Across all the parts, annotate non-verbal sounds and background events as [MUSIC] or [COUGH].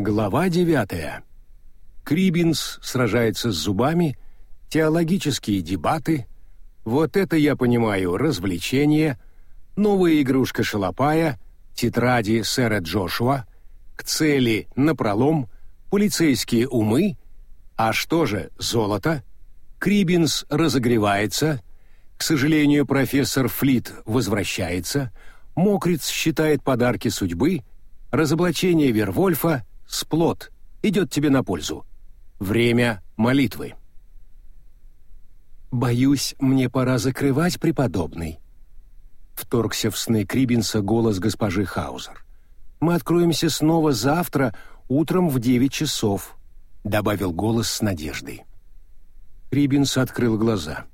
Глава девятая. Крибинс сражается с зубами, теологические дебаты. Вот это я понимаю, развлечения, новая игрушка Шалопая, тетради сэра Джошуа, к цели напролом, полицейские умы. А что же, золото? Крибинс разогревается. К сожалению, профессор Флит возвращается. Мокриц считает подарки судьбы. Разоблачение Вервольфа — сплот. Идет тебе на пользу. Время молитвы. «Боюсь, мне пора закрывать, преподобный», — вторгся в сны Крибинса голос госпожи Хаузер. «Мы откроемся снова завтра утром в девять часов», — добавил голос с надеждой. Крибинс открыл глаза.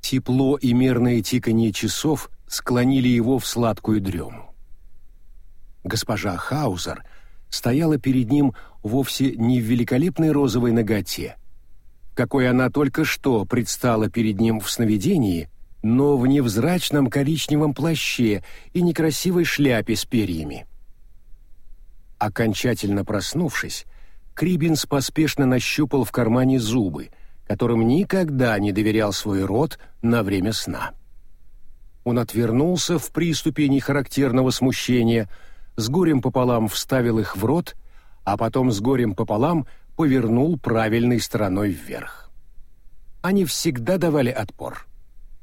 Тепло и мерное тиканье часов склонили его в сладкую дрему. Госпожа Хаузер стояла перед ним вовсе не в великолепной розовой ноготе, какой она только что предстала перед ним в сновидении, но в невзрачном коричневом плаще и некрасивой шляпе с перьями. Окончательно проснувшись, Крибинс поспешно нащупал в кармане зубы, которым никогда не доверял свой рот на время сна. Он отвернулся в приступе нехарактерного смущения, с горем пополам вставил их в рот, а потом с горем пополам повернул правильной стороной вверх. Они всегда давали отпор.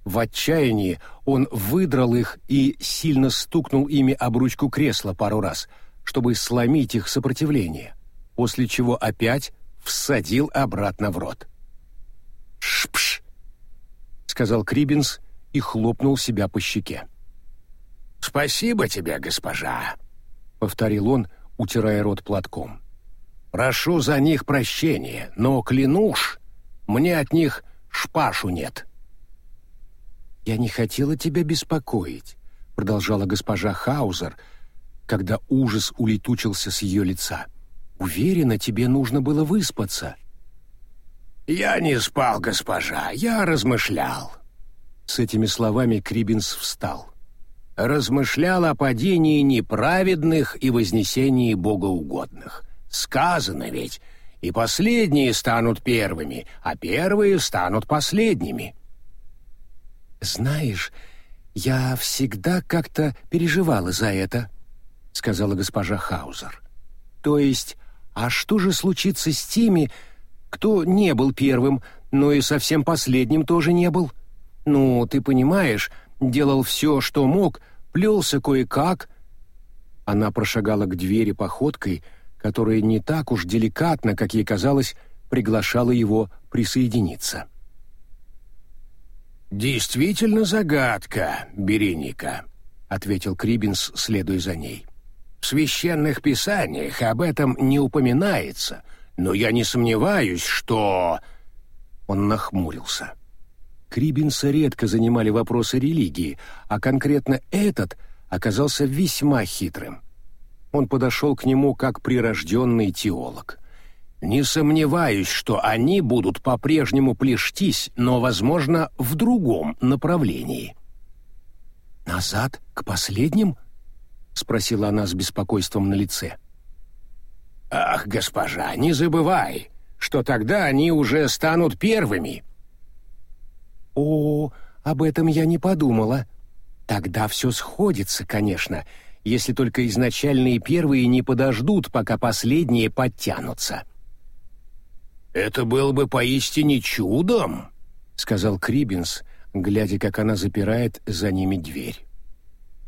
В отчаянии он выдрал их и сильно стукнул ими об ручку кресла пару раз — чтобы сломить их сопротивление, после чего опять всадил обратно в рот. «Шпш!» — сказал Крибинс и хлопнул себя по щеке. «Спасибо тебе, госпожа», — повторил он, утирая рот платком. «Прошу за них прощения, но, клянусь, мне от них шпашу нет». «Я не хотела тебя беспокоить», — продолжала госпожа Хаузер, — когда ужас улетучился с ее лица. «Уверена, тебе нужно было выспаться». «Я не спал, госпожа, я размышлял». С этими словами Крибинс встал. «Размышлял о падении неправедных и вознесении богоугодных. Сказано ведь, и последние станут первыми, а первые станут последними». «Знаешь, я всегда как-то переживала за это», сказала госпожа Хаузер. То есть, а что же случится с теми, кто не был первым, но и совсем последним тоже не был? Ну, ты понимаешь, делал все, что мог, плелся кое-как. Она прошагала к двери походкой, которая не так уж деликатно, как ей казалось, приглашала его присоединиться. «Действительно загадка, Береника», — ответил Крибинс, следуя за ней. В священных писаниях об этом не упоминается, но я не сомневаюсь, что...» Он нахмурился. Крибинса редко занимали вопросы религии, а конкретно этот оказался весьма хитрым. Он подошел к нему как прирожденный теолог. «Не сомневаюсь, что они будут по-прежнему плештись, но, возможно, в другом направлении». «Назад, к последним?» — спросила она с беспокойством на лице. «Ах, госпожа, не забывай, что тогда они уже станут первыми». «О, об этом я не подумала. Тогда все сходится, конечно, если только изначальные первые не подождут, пока последние подтянутся». «Это было бы поистине чудом», — сказал Крибинс, глядя, как она запирает за ними дверь.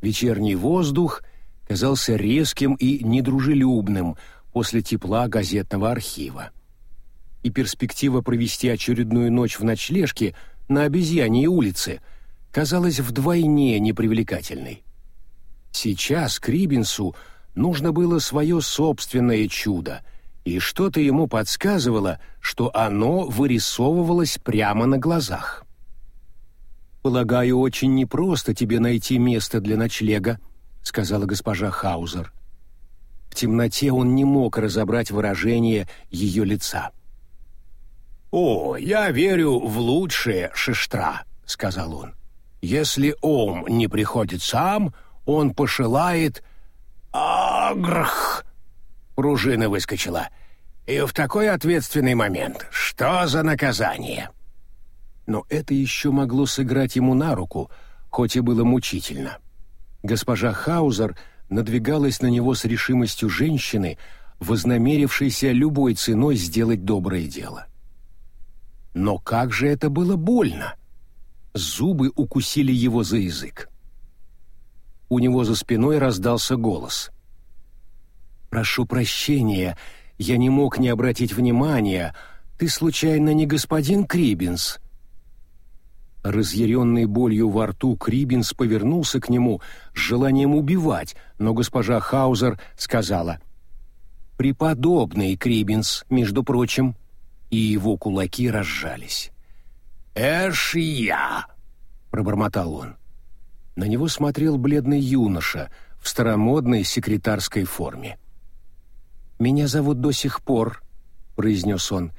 Вечерний воздух — казался резким и недружелюбным после тепла газетного архива. И перспектива провести очередную ночь в ночлежке на обезьяньей улице казалась вдвойне непривлекательной. Сейчас Крибинсу нужно было свое собственное чудо, и что-то ему подсказывало, что оно вырисовывалось прямо на глазах. «Полагаю, очень непросто тебе найти место для ночлега», сказала госпожа Хаузер. В темноте он не мог разобрать выражение ее лица. «О, я верю в лучшее, Шиштра», — сказал он. «Если Ом не приходит сам, он пошелает... Агрх!» пружина выскочила. И в такой ответственный момент. Что за наказание? Но это еще могло сыграть ему на руку, хоть и было мучительно. Госпожа Хаузер надвигалась на него с решимостью женщины, вознамерившейся любой ценой сделать доброе дело. Но как же это было больно! Зубы укусили его за язык. У него за спиной раздался голос. «Прошу прощения, я не мог не обратить внимания. Ты, случайно, не господин Крибинс?» Разъяренный болью во рту Крибинс повернулся к нему с желанием убивать, но госпожа Хаузер сказала «Преподобный Крибинс, между прочим», и его кулаки разжались. «Эш я!» — пробормотал он. На него смотрел бледный юноша в старомодной секретарской форме. «Меня зовут до сих пор», — произнес он.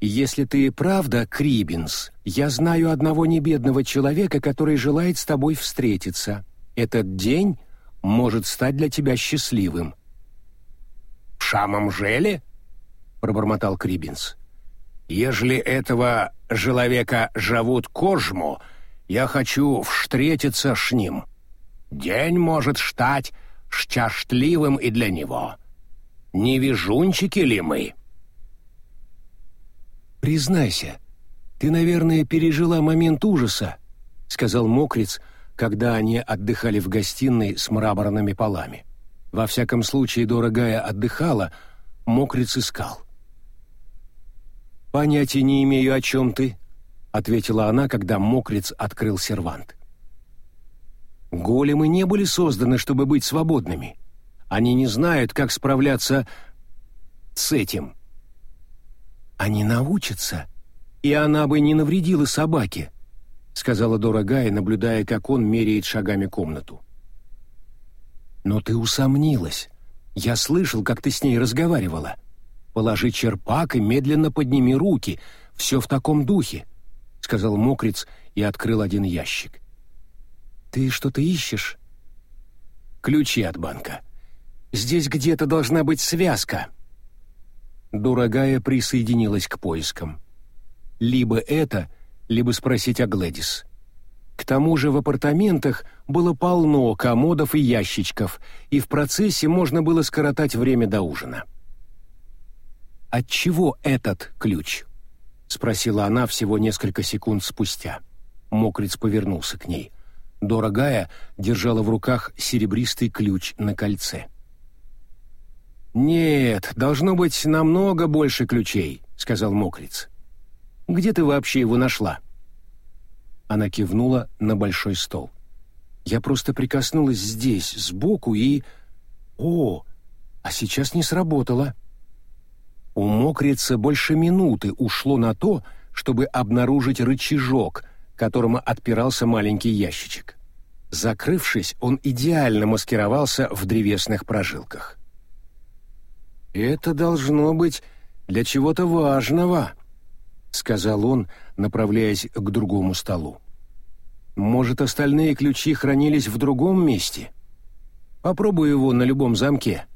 «Если ты и правда Крибинс, я знаю одного небедного человека, который желает с тобой встретиться. Этот день может стать для тебя счастливым». «В самом желе?» — пробормотал Крибинс. «Ежели этого человека зовут Кожму, я хочу встретиться с ним. День может стать счастливым и для него». Не вижунчики ли мы?» «Признайся, ты, наверное, пережила момент ужаса», — сказал Мокриц, когда они отдыхали в гостиной с мраморными полами. Во всяком случае, дорогая отдыхала, Мокриц искал. «Понятия не имею, о чем ты», — ответила она, когда Мокриц открыл сервант. «Големы не были созданы, чтобы быть свободными. Они не знают, как справляться с этим. Они научатся, и она бы не навредила собаке, сказала дорогая, наблюдая, как он меряет шагами комнату. Но ты усомнилась. Я слышал, как ты с ней разговаривала. Положи черпак и медленно подними руки. Все в таком духе, сказал Мокриц и открыл один ящик. Ты что-то ищешь? Ключи от банка. Здесь где-то должна быть связка». Дорогая присоединилась к поискам. Либо это, либо спросить о Глэдис. К тому же в апартаментах было полно комодов и ящичков, и в процессе можно было скоротать время до ужина. «От чего этот ключ?» — спросила она всего несколько секунд спустя. Мокриц повернулся к ней. Дорогая держала в руках серебристый ключ на кольце. — «Нет, должно быть намного больше ключей», — сказал Мокриц. «Где ты вообще его нашла?» Она кивнула на большой стол. «Я просто прикоснулась здесь, сбоку, и... О, а сейчас не сработало». У Мокрица больше минуты ушло на то, чтобы обнаружить рычажок, которому отпирался маленький ящичек. Закрывшись, он идеально маскировался в древесных прожилках. «Это должно быть для чего-то важного», — сказал он, направляясь к другому столу. «Может, остальные ключи хранились в другом месте? Попробую его на любом замке.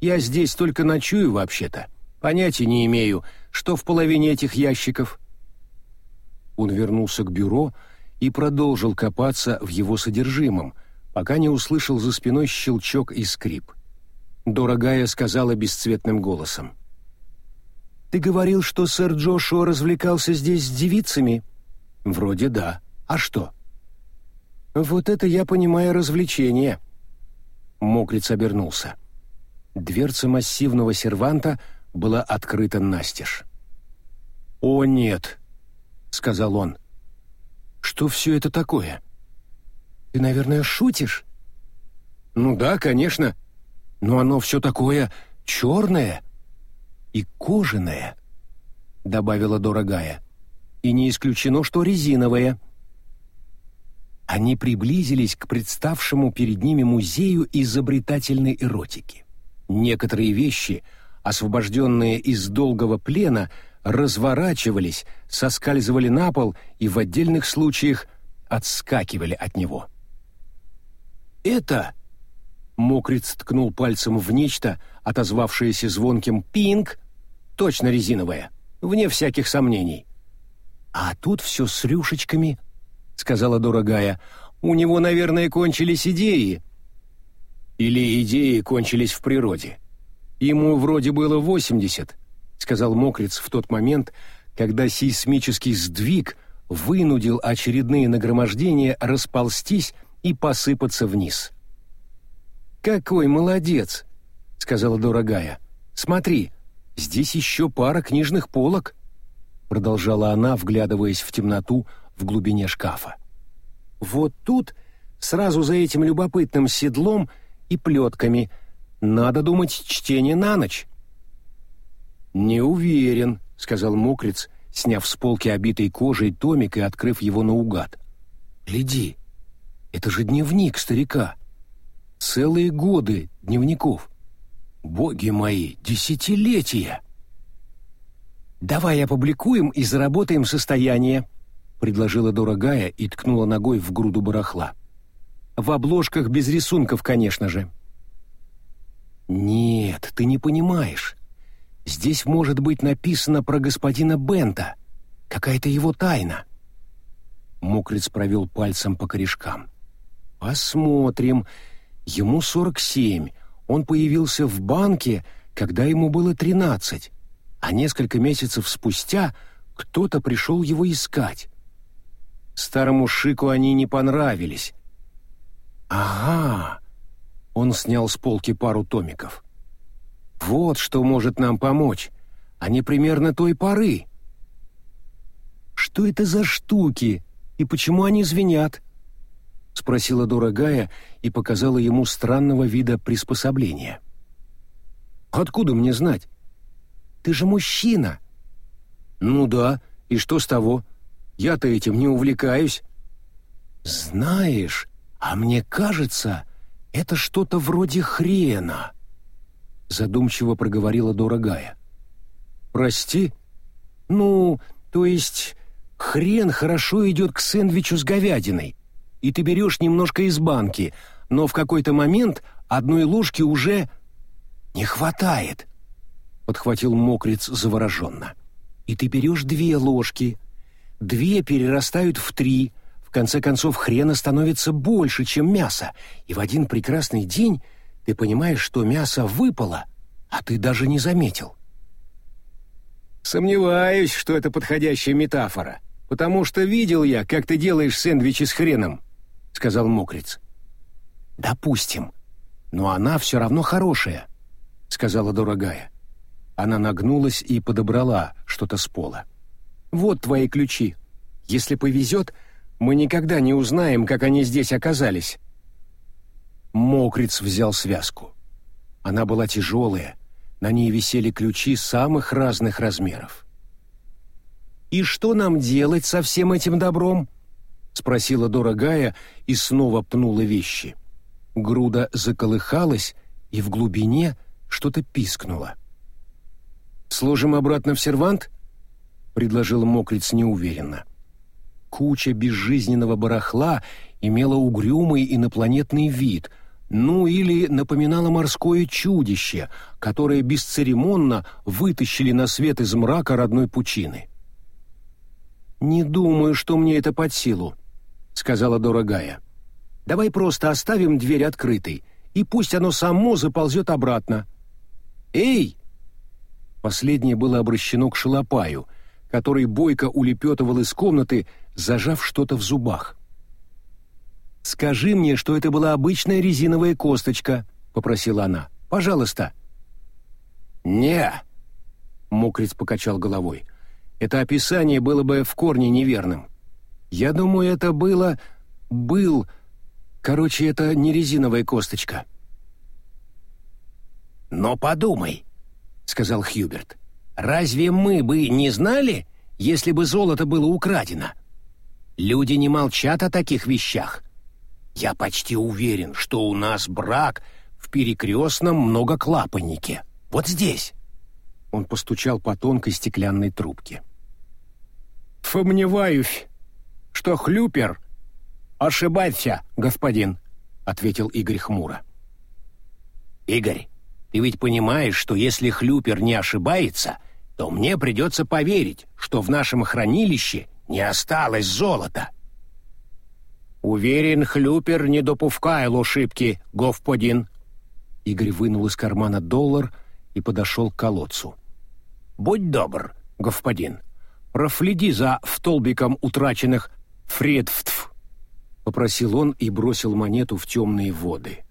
Я здесь только ночую вообще-то. Понятия не имею, что в половине этих ящиков». Он вернулся к бюро и продолжил копаться в его содержимом, пока не услышал за спиной щелчок и скрип. Дорогая сказала бесцветным голосом. «Ты говорил, что сэр Джошуа развлекался здесь с девицами?» «Вроде да. А что?» «Вот это я понимаю развлечение». Мокриц обернулся. Дверца массивного серванта была открыта настежь. «О, нет», — сказал он. «Что все это такое?» «Ты, наверное, шутишь?» «Ну да, конечно но оно все такое черное и кожаное», — добавила дорогая. «И не исключено, что резиновое». Они приблизились к представшему перед ними музею изобретательной эротики. Некоторые вещи, освобожденные из долгого плена, разворачивались, соскальзывали на пол и в отдельных случаях отскакивали от него. «Это», Мокриц ткнул пальцем в нечто, отозвавшаяся звонким «пинг», точно резиновая, вне всяких сомнений. «А тут все с рюшечками», — сказала дорогая. «У него, наверное, кончились идеи». «Или идеи кончились в природе. Ему вроде было восемьдесят», — сказал Мокриц в тот момент, когда сейсмический сдвиг вынудил очередные нагромождения расползтись и посыпаться вниз. «Какой молодец!» — сказала дорогая. «Смотри, здесь еще пара книжных полок», — продолжала она, вглядываясь в темноту в глубине шкафа. «Вот тут, сразу за этим любопытным седлом и плетками, надо думать чтение на ночь». «Не уверен», — сказал мокрец, сняв с полки обитой кожей томик и открыв его наугад. «Гляди, это же дневник старика. Целые годы дневников. Боги мои, десятилетия!» «Давай опубликуем и заработаем состояние», — предложила дорогая и ткнула ногой в груду барахла. «В обложках без рисунков, конечно же». «Нет, ты не понимаешь. Здесь может быть написано про господина Бента. Какая-то его тайна». Мокриц провел пальцем по корешкам. «Посмотрим. Ему сорок семь. Он появился в банке, когда ему было тринадцать, а несколько месяцев спустя кто-то пришел его искать. Старому Шику они не понравились. «Ага!» Он снял с полки пару томиков. «Вот что может нам помочь. Они примерно той поры». «Что это за штуки и почему они звенят?» — спросила дорогая и показала ему странного вида приспособления. «Откуда мне знать? Ты же мужчина!» «Ну да, и что с того? Я-то этим не увлекаюсь». «Знаешь, а мне кажется, это что-то вроде хрена», — задумчиво проговорила дорогая. «Прости? Ну, то есть хрен хорошо идет к сэндвичу с говядиной, и ты берешь немножко из банки, но в какой-то момент одной ложки уже не хватает», — подхватил мокрец завороженно. «И ты берешь две ложки, две перерастают в три, в конце концов хрена становится больше, чем мясо, и в один прекрасный день ты понимаешь, что мясо выпало, а ты даже не заметил». «Сомневаюсь, что это подходящая метафора», потому что видел я, как ты делаешь сэндвичи с хреном сказал мокрец. «Допустим. Но она все равно хорошая», — сказала дорогая. Она нагнулась и подобрала что-то с пола. «Вот твои ключи. Если повезет, мы никогда не узнаем, как они здесь оказались». Мокриц взял связку. Она была тяжелая, на ней висели ключи самых разных размеров. «И что нам делать со всем этим добром?» спросила дорогая и снова пнула вещи. Груда заколыхалась, и в глубине что-то пискнуло. «Сложим обратно в сервант?» — предложил мокриц неуверенно. Куча безжизненного барахла имела угрюмый инопланетный вид, ну или напоминала морское чудище, которое бесцеремонно вытащили на свет из мрака родной пучины. «Не думаю, что мне это под силу», сказала дорогая. «Давай просто оставим дверь открытой, и пусть оно само заползет обратно». «Эй!» Последнее было обращено к шалопаю, который бойко улепетывал из комнаты, зажав что-то в зубах. «Скажи мне, что это была обычная резиновая косточка», — попросила она. «Пожалуйста». «Не», — мокрец покачал головой. «Это описание было бы в корне неверным. Я думаю, это было... был... Короче, это не резиновая косточка. «Но подумай», — сказал Хьюберт, — «разве мы бы не знали, если бы золото было украдено? Люди не молчат о таких вещах. Я почти уверен, что у нас брак в перекрестном многоклапаннике. Вот здесь». Он постучал по тонкой стеклянной трубке. «Сомневаюсь, что хлюпер...» «Ошибайся, господин», — ответил Игорь хмуро. «Игорь, Ты ведь понимаешь, что если Хлюпер не ошибается, то мне придется поверить, что в нашем хранилище не осталось золота». «Уверен, Хлюпер не допускает ошибки, господин». Игорь вынул из кармана доллар и подошел к колодцу. «Будь добр, господин, проследи за втолбиком утраченных фредфтв», — попросил он и бросил монету в темные воды.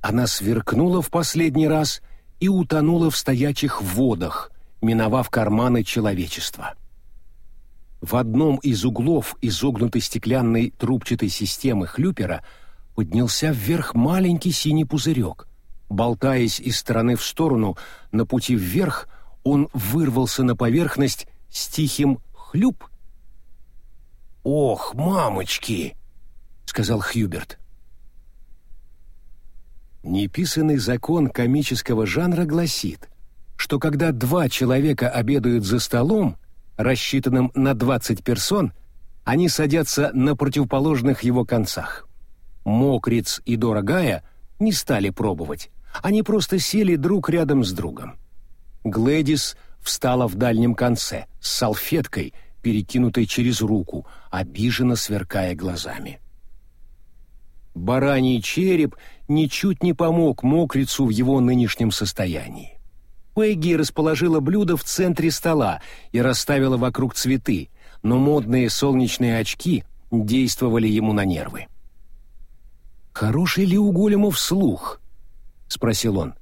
Она сверкнула в последний раз и утонула в стоячих водах, миновав карманы человечества. В одном из углов изогнутой стеклянной трубчатой системы хлюпера поднялся вверх маленький синий пузырек. Болтаясь из стороны в сторону, на пути вверх он вырвался на поверхность с тихим «хлюп». «Ох, мамочки!» — сказал Хьюберт. Неписанный закон комического жанра гласит, что когда два человека обедают за столом, рассчитанным на 20 персон, они садятся на противоположных его концах. Мокриц и Дорогая не стали пробовать, они просто сели друг рядом с другом. Глэдис встала в дальнем конце, с салфеткой, перекинутой через руку, обиженно сверкая глазами. Бараний череп ничуть не помог мокрицу в его нынешнем состоянии. Пегги расположила блюдо в центре стола и расставила вокруг цветы, но модные солнечные очки действовали ему на нервы. «Хороший ли у Големов слух?» — спросил он.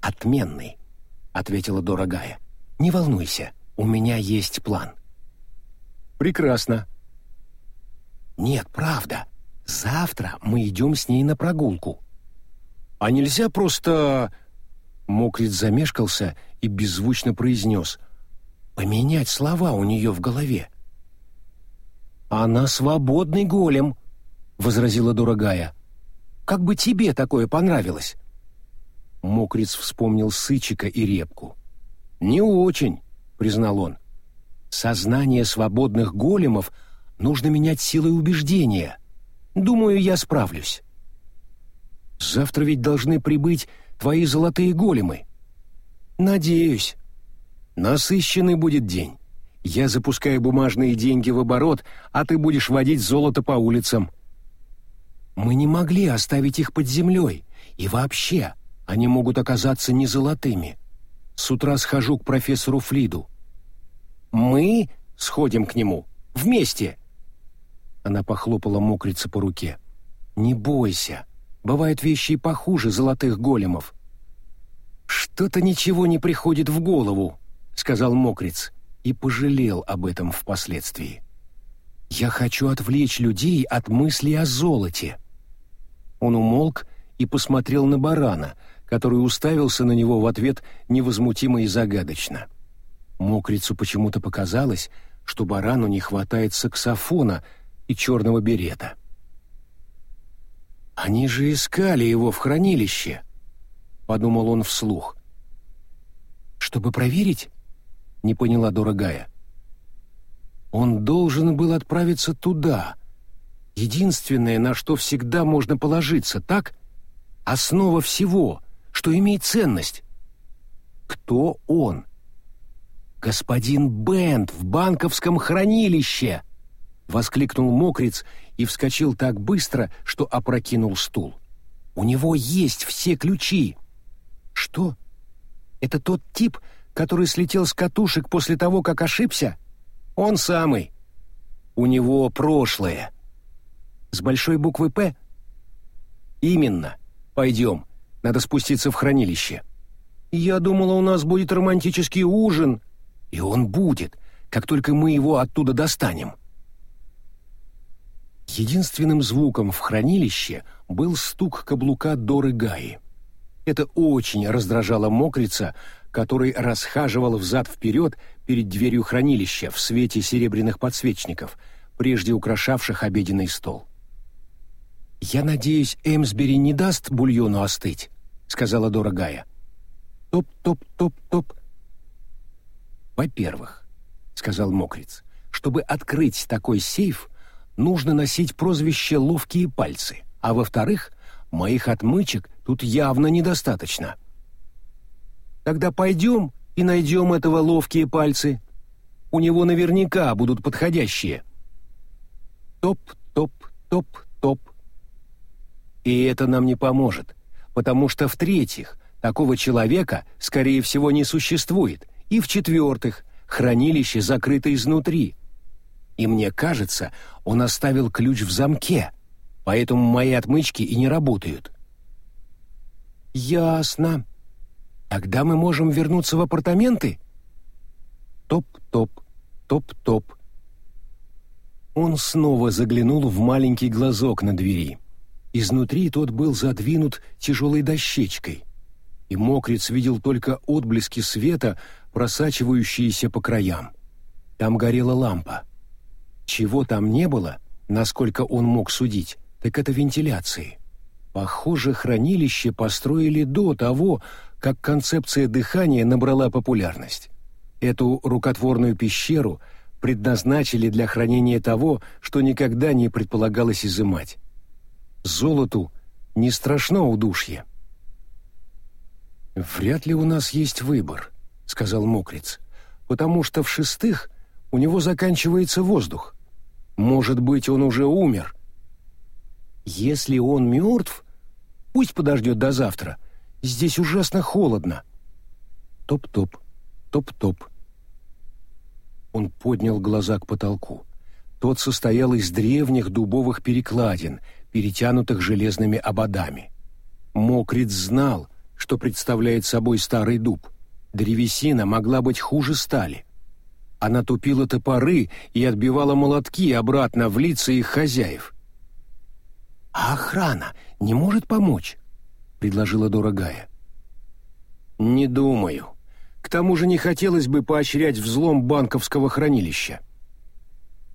«Отменный», — ответила дорогая. «Не волнуйся, у меня есть план». «Прекрасно». «Нет, правда. Завтра мы идем с ней на прогулку». «А нельзя просто...» Мокриц замешкался и беззвучно произнес. «Поменять слова у нее в голове». «Она свободный голем», — возразила дорогая. «Как бы тебе такое понравилось?» Мокриц вспомнил Сычика и Репку. «Не очень», — признал он. «Сознание свободных големов нужно менять силой убеждения. Думаю, я справлюсь». «Завтра ведь должны прибыть твои золотые големы?» «Надеюсь. Насыщенный будет день. Я запускаю бумажные деньги в оборот, а ты будешь водить золото по улицам». «Мы не могли оставить их под землей. И вообще, они могут оказаться не золотыми. С утра схожу к профессору Флиду». «Мы сходим к нему. Вместе!» Она похлопала мокрица по руке. «Не бойся. Бывают вещи и похуже золотых големов. «Что-то ничего не приходит в голову», — сказал Мокриц и пожалел об этом впоследствии. «Я хочу отвлечь людей от мысли о золоте». Он умолк и посмотрел на барана, который уставился на него в ответ невозмутимо и загадочно. Мокрицу почему-то показалось, что барану не хватает саксофона и черного берета. «Они же искали его в хранилище», — подумал он вслух. «Чтобы проверить?» — не поняла дорогая. «Он должен был отправиться туда. Единственное, на что всегда можно положиться, так? Основа всего, что имеет ценность. Кто он?» «Господин Бент в банковском хранилище!» — воскликнул мокриц и вскочил так быстро, что опрокинул стул. «У него есть все ключи!» «Что? Это тот тип, который слетел с катушек после того, как ошибся?» «Он самый. У него прошлое». «С большой буквы «П»?» «Именно. Пойдем. Надо спуститься в хранилище». «Я думала, у нас будет романтический ужин». «И он будет, как только мы его оттуда достанем». Единственным звуком в хранилище был стук каблука Доры Гаи. Это очень раздражало мокрица, который расхаживал взад-вперед перед дверью хранилища в свете серебряных подсвечников, прежде украшавших обеденный стол. «Я надеюсь, Эмсбери не даст бульону остыть», — сказала дорогая. «Топ-топ-топ-топ». «Во-первых», — сказал мокриц, — «чтобы открыть такой сейф — нужно носить прозвище «ловкие пальцы», а во-вторых, моих отмычек тут явно недостаточно. Тогда пойдем и найдем этого ловкие пальцы. У него наверняка будут подходящие. Топ-топ-топ-топ. И это нам не поможет, потому что, в-третьих, такого человека, скорее всего, не существует, и, в-четвертых, хранилище закрыто изнутри. И мне кажется, он оставил ключ в замке, поэтому мои отмычки и не работают. Ясно. Тогда мы можем вернуться в апартаменты? Топ-топ, топ-топ. Он снова заглянул в маленький глазок на двери. Изнутри тот был задвинут тяжелой дощечкой, и мокрец видел только отблески света, просачивающиеся по краям. Там горела лампа. Чего там не было, насколько он мог судить, так это вентиляции. Похоже, хранилище построили до того, как концепция дыхания набрала популярность. Эту рукотворную пещеру предназначили для хранения того, что никогда не предполагалось изымать. Золоту не страшно удушье. «Вряд ли у нас есть выбор», — сказал Мокриц, «потому что в-шестых у него заканчивается воздух. Может быть, он уже умер. Если он мертв, пусть подождет до завтра. Здесь ужасно холодно. Топ-топ, топ-топ. Он поднял глаза к потолку. Тот состоял из древних дубовых перекладин, перетянутых железными ободами. Мокриц знал, что представляет собой старый дуб. Древесина могла быть хуже стали. Она тупила топоры и отбивала молотки обратно в лица их хозяев. «А охрана не может помочь?» — предложила дорогая. «Не думаю. К тому же не хотелось бы поощрять взлом банковского хранилища.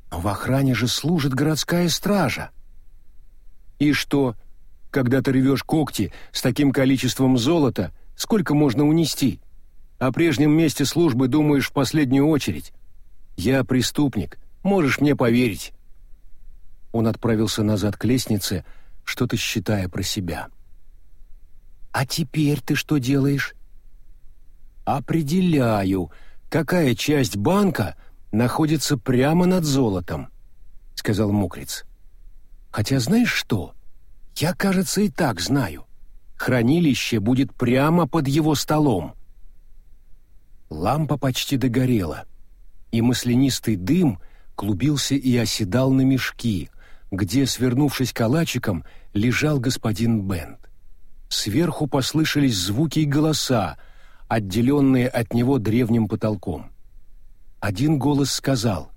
Но в охране же служит городская стража. И что, когда ты рвешь когти с таким количеством золота, сколько можно унести?» О прежнем месте службы думаешь в последнюю очередь. Я преступник, можешь мне поверить». Он отправился назад к лестнице, что-то считая про себя. «А теперь ты что делаешь?» «Определяю, какая часть банка находится прямо над золотом», — сказал Мокриц. «Хотя знаешь что? Я, кажется, и так знаю. Хранилище будет прямо под его столом». Лампа почти догорела, и маслянистый дым клубился и оседал на мешки, где, свернувшись калачиком, лежал господин Бент. Сверху послышались звуки и голоса, отделенные от него древним потолком. Один голос сказал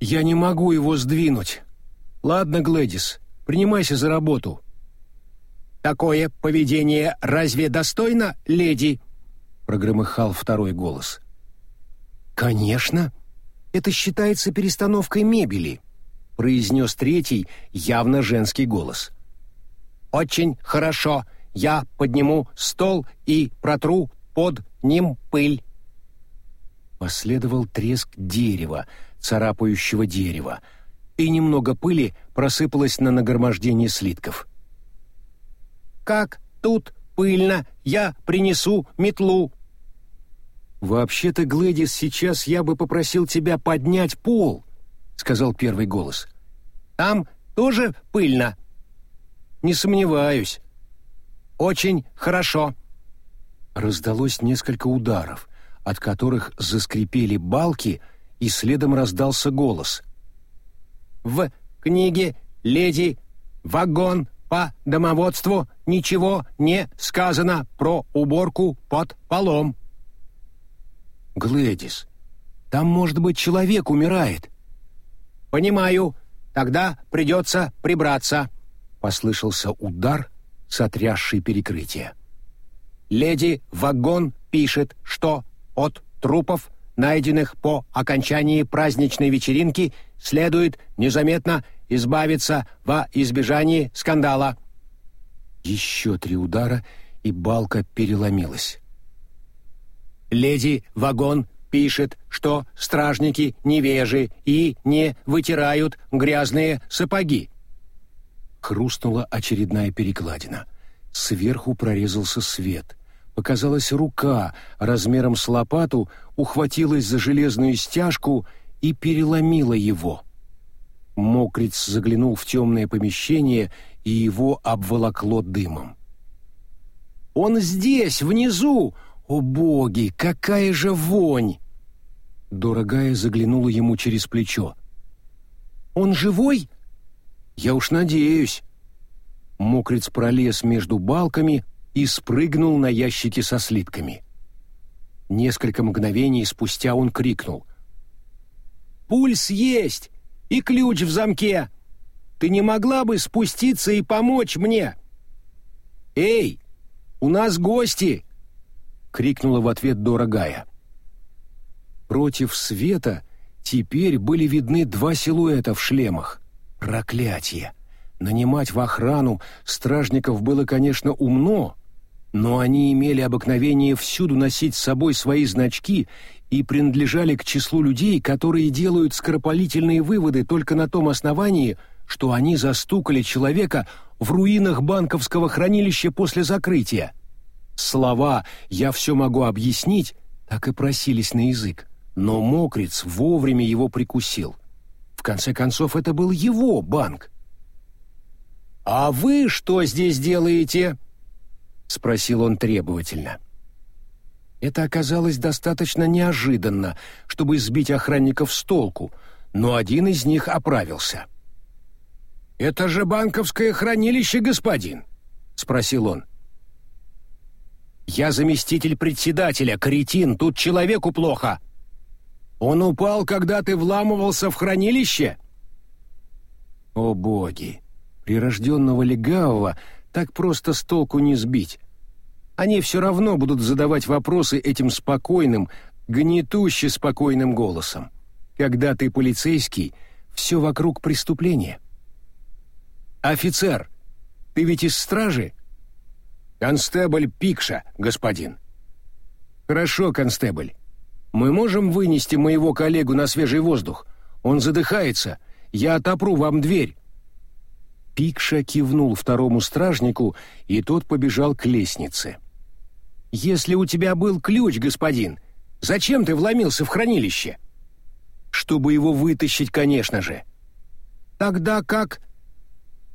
«Я не могу его сдвинуть. Ладно, Глэдис, принимайся за работу». «Такое поведение разве достойно, леди?» Прогромыхал второй голос. «Конечно, это считается перестановкой мебели», произнес третий, явно женский голос. «Очень хорошо, я подниму стол и протру под ним пыль». Последовал треск дерева, царапающего дерева, и немного пыли просыпалось на нагромождение слитков. «Как тут пыльно, я принесу метлу». «Вообще-то, Глэдис, сейчас я бы попросил тебя поднять пол», — сказал первый голос. «Там тоже пыльно?» «Не сомневаюсь». «Очень хорошо». Раздалось несколько ударов, от которых заскрипели балки, и следом раздался голос. «В книге «Леди Вагон по домоводству» ничего не сказано про уборку под полом». «Глэдис, там, может быть, человек умирает». «Понимаю, тогда придется прибраться», — послышался удар, сотрясший перекрытие. «Леди Вагон пишет, что от трупов, найденных по окончании праздничной вечеринки, следует незаметно избавиться во избежании скандала». Еще три удара, и балка переломилась. Леди Вагон пишет, что стражники невежи и не вытирают грязные сапоги. Хрустнула очередная перекладина. Сверху прорезался свет. Показалась рука, размером с лопату, ухватилась за железную стяжку и переломила его. Мокриц заглянул в темное помещение, и его обволокло дымом. «Он здесь, внизу! О боги, какая же вонь!» Дорогая заглянула ему через плечо. «Он живой?» «Я уж надеюсь». Мокриц пролез между балками и спрыгнул на ящики со слитками. Несколько мгновений спустя он крикнул. «Пульс есть! И ключ в замке! Ты не могла бы спуститься и помочь мне?» «Эй, у нас гости!» — крикнула в ответ дорогая. Против света теперь были видны два силуэта в шлемах. Проклятие! Нанимать в охрану стражников было, конечно, умно, но они имели обыкновение всюду носить с собой свои значки и принадлежали к числу людей, которые делают скоропалительные выводы только на том основании, что они застукали человека в руинах банковского хранилища после закрытия. Слова «я все могу объяснить» так и просились на язык но мокриц вовремя его прикусил. В конце концов, это был его банк. «А вы что здесь делаете?» — спросил он требовательно. Это оказалось достаточно неожиданно, чтобы сбить охранников с толку, но один из них оправился. «Это же банковское хранилище, господин!» — спросил он. «Я заместитель председателя, кретин, тут человеку плохо!» Он упал, когда ты вламывался в хранилище?» «О боги! Прирожденного легавого так просто с толку не сбить. Они все равно будут задавать вопросы этим спокойным, гнетуще спокойным голосом. Когда ты полицейский, все вокруг преступления. «Офицер, ты ведь из стражи?» «Констебль Пикша, господин». «Хорошо, констебль. Мы можем вынести моего коллегу на свежий воздух? Он задыхается. Я отопру вам дверь». Пикша кивнул второму стражнику, и тот побежал к лестнице. «Если у тебя был ключ, господин, зачем ты вломился в хранилище?» «Чтобы его вытащить, конечно же». «Тогда как?»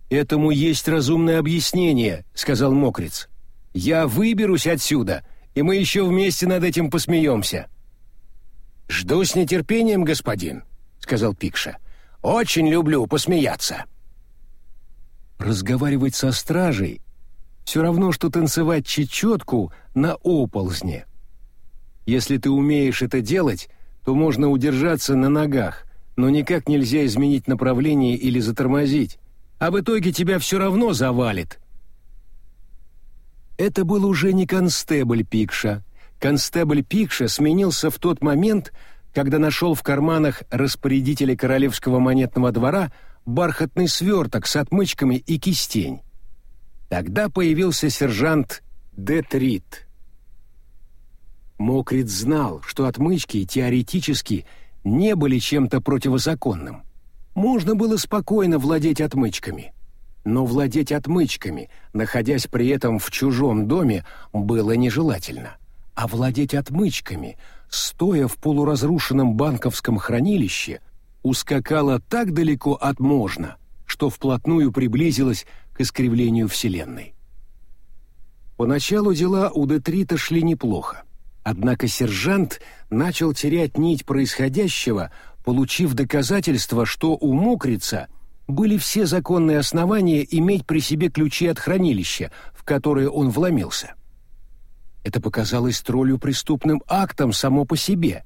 «Этому есть разумное объяснение», — сказал Мокриц. «Я выберусь отсюда, и мы еще вместе над этим посмеемся». «Жду с нетерпением, господин», — сказал Пикша. «Очень люблю посмеяться». Разговаривать со стражей все равно, что танцевать чечетку на оползне. Если ты умеешь это делать, то можно удержаться на ногах, но никак нельзя изменить направление или затормозить, а в итоге тебя все равно завалит. Это был уже не констебль Пикша, констебль Пикша сменился в тот момент, когда нашел в карманах распорядителя королевского монетного двора бархатный сверток с отмычками и кистень. Тогда появился сержант Детрит. Мокрит знал, что отмычки теоретически не были чем-то противозаконным. Можно было спокойно владеть отмычками. Но владеть отмычками, находясь при этом в чужом доме, было нежелательно овладеть отмычками, стоя в полуразрушенном банковском хранилище, ускакала так далеко от можно, что вплотную приблизилась к искривлению Вселенной. Поначалу дела у Детрита шли неплохо, однако сержант начал терять нить происходящего, получив доказательство, что у Мокрица были все законные основания иметь при себе ключи от хранилища, в которое он вломился. Это показалось троллю преступным актом само по себе,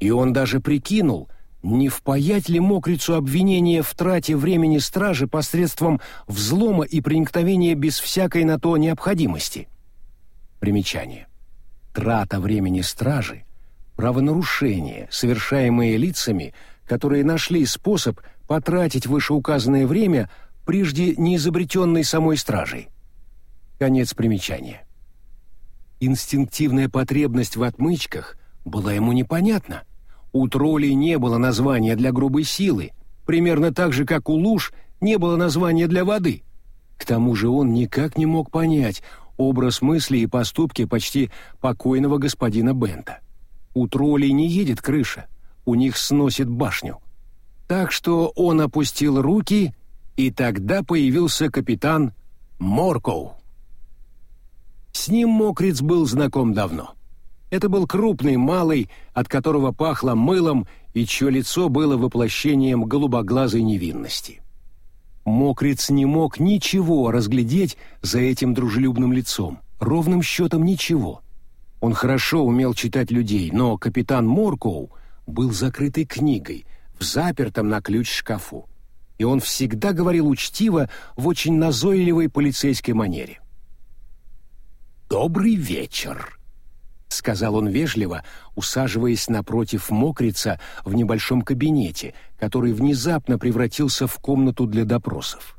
и он даже прикинул, не впаять ли мокрицу обвинения в трате времени стражи посредством взлома и проникновения без всякой на то необходимости. Примечание. Трата времени стражи – правонарушение, совершаемое лицами, которые нашли способ потратить вышеуказанное время, прежде не изобретенной самой стражей. Конец примечания. Инстинктивная потребность в отмычках была ему непонятна. У троллей не было названия для грубой силы, примерно так же, как у луж не было названия для воды. К тому же он никак не мог понять образ мысли и поступки почти покойного господина Бента. У троллей не едет крыша, у них сносит башню. Так что он опустил руки, и тогда появился капитан Моркоу. С ним Мокриц был знаком давно. Это был крупный малый, от которого пахло мылом и чье лицо было воплощением голубоглазой невинности. Мокриц не мог ничего разглядеть за этим дружелюбным лицом, ровным счетом ничего. Он хорошо умел читать людей, но капитан Моркоу был закрытой книгой в запертом на ключ шкафу, и он всегда говорил учтиво в очень назойливой полицейской манере. «Добрый вечер», — сказал он вежливо, усаживаясь напротив мокрица в небольшом кабинете, который внезапно превратился в комнату для допросов.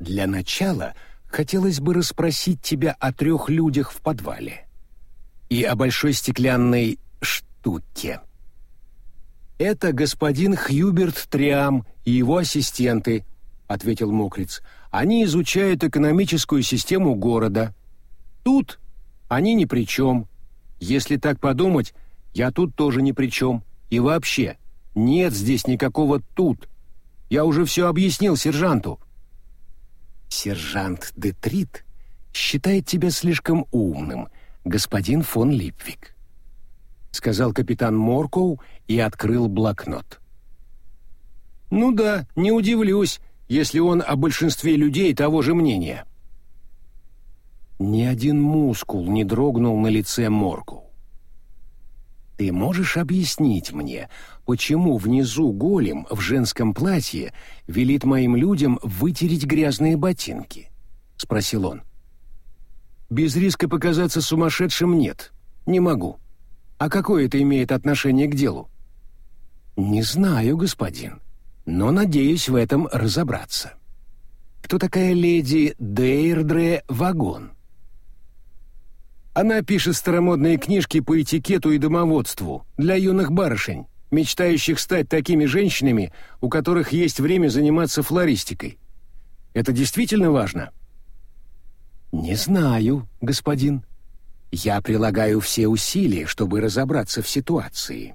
«Для начала хотелось бы расспросить тебя о трех людях в подвале и о большой стеклянной штуке». «Это господин Хьюберт Триам и его ассистенты», — ответил Мокриц. «Они изучают экономическую систему города». Тут они ни при чем. Если так подумать, я тут тоже ни при чем. И вообще, нет здесь никакого «тут». Я уже все объяснил сержанту». «Сержант Детрит считает тебя слишком умным, господин фон Липвик», — сказал капитан Моркоу и открыл блокнот. «Ну да, не удивлюсь, если он о большинстве людей того же мнения». Ни один мускул не дрогнул на лице Морку. «Ты можешь объяснить мне, почему внизу голем в женском платье велит моим людям вытереть грязные ботинки?» — спросил он. «Без риска показаться сумасшедшим нет. Не могу. А какое это имеет отношение к делу?» «Не знаю, господин, но надеюсь в этом разобраться. Кто такая леди Дейрдре Вагон?» Она пишет старомодные книжки по этикету и домоводству для юных барышень, мечтающих стать такими женщинами, у которых есть время заниматься флористикой. Это действительно важно? Не знаю, господин. Я прилагаю все усилия, чтобы разобраться в ситуации.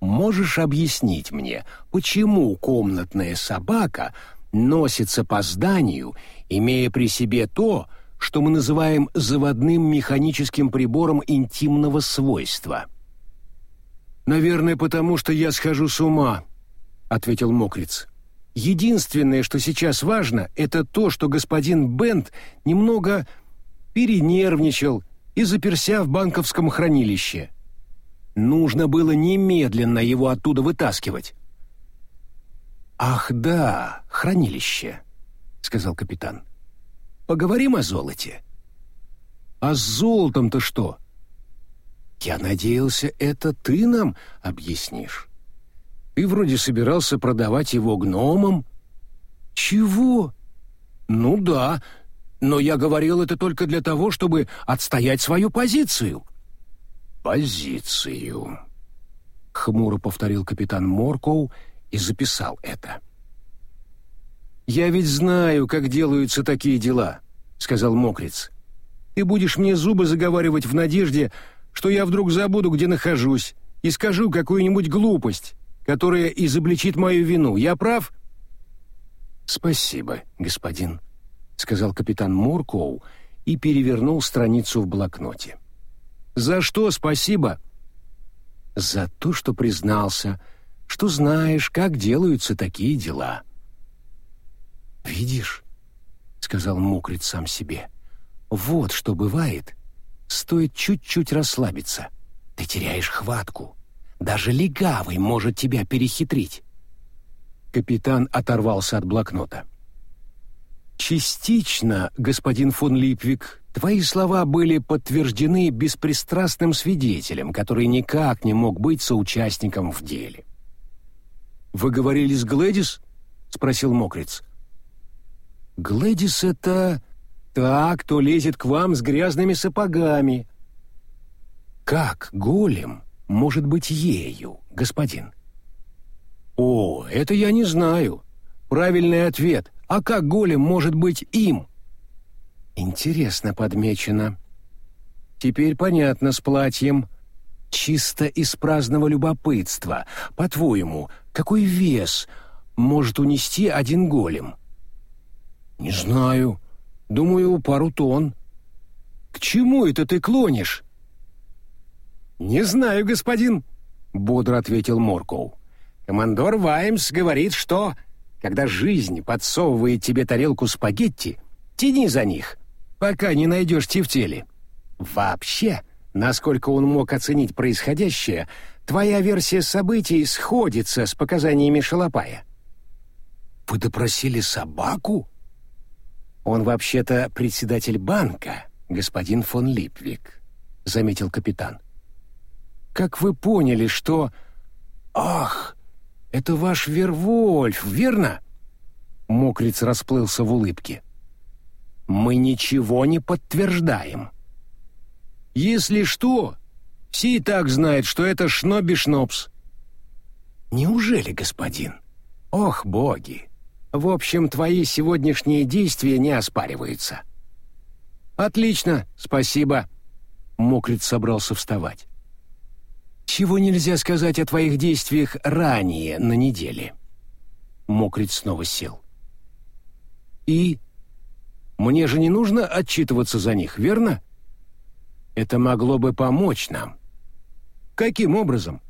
Можешь объяснить мне, почему комнатная собака носится по зданию, имея при себе то, что мы называем заводным механическим прибором интимного свойства. «Наверное, потому что я схожу с ума», — ответил Мокриц. «Единственное, что сейчас важно, это то, что господин Бент немного перенервничал и заперся в банковском хранилище. Нужно было немедленно его оттуда вытаскивать». «Ах да, хранилище», — сказал капитан. Поговорим о золоте». «А с золотом-то что?» «Я надеялся, это ты нам объяснишь. Ты вроде собирался продавать его гномам». «Чего?» «Ну да, но я говорил это только для того, чтобы отстоять свою позицию». «Позицию», — хмуро повторил капитан Моркоу и записал это. «Я ведь знаю, как делаются такие дела», — сказал Мокриц. «Ты будешь мне зубы заговаривать в надежде, что я вдруг забуду, где нахожусь, и скажу какую-нибудь глупость, которая изобличит мою вину. Я прав?» «Спасибо, господин», — сказал капитан Моркоу и перевернул страницу в блокноте. «За что спасибо?» «За то, что признался, что знаешь, как делаются такие дела». «Видишь», — сказал Мокриц сам себе, — «вот что бывает. Стоит чуть-чуть расслабиться. Ты теряешь хватку. Даже легавый может тебя перехитрить». Капитан оторвался от блокнота. «Частично, господин фон Липвик, твои слова были подтверждены беспристрастным свидетелем, который никак не мог быть соучастником в деле». «Вы говорили с Глэдис?» — спросил Мокриц. Глэдис — это та, кто лезет к вам с грязными сапогами. Как голем может быть ею, господин? О, это я не знаю. Правильный ответ А как голем может быть им? Интересно подмечено. Теперь понятно с платьем. Чисто из праздного любопытства. По-твоему, какой вес может унести один голем? Не знаю. Думаю, пару тонн. К чему это ты клонишь? Не знаю, господин, бодро ответил Моркоу. Командор Ваймс говорит, что когда жизнь подсовывает тебе тарелку спагетти, тяни за них, пока не найдешь тефтели. Вообще, насколько он мог оценить происходящее, твоя версия событий сходится с показаниями Шалопая. Вы допросили собаку? Он вообще-то председатель банка, господин фон Липвик, заметил капитан. Как вы поняли, что... Ах, это ваш Вервольф, верно? Мокриц расплылся в улыбке. Мы ничего не подтверждаем. Если что, все и так знают, что это Шноби Шнопс. Неужели, господин? Ох, боги! В общем, твои сегодняшние действия не оспариваются. Отлично, спасибо. Мокриц собрался вставать. Чего нельзя сказать о твоих действиях ранее на неделе? Мокриц снова сел. И мне же не нужно отчитываться за них, верно? Это могло бы помочь нам. Каким образом?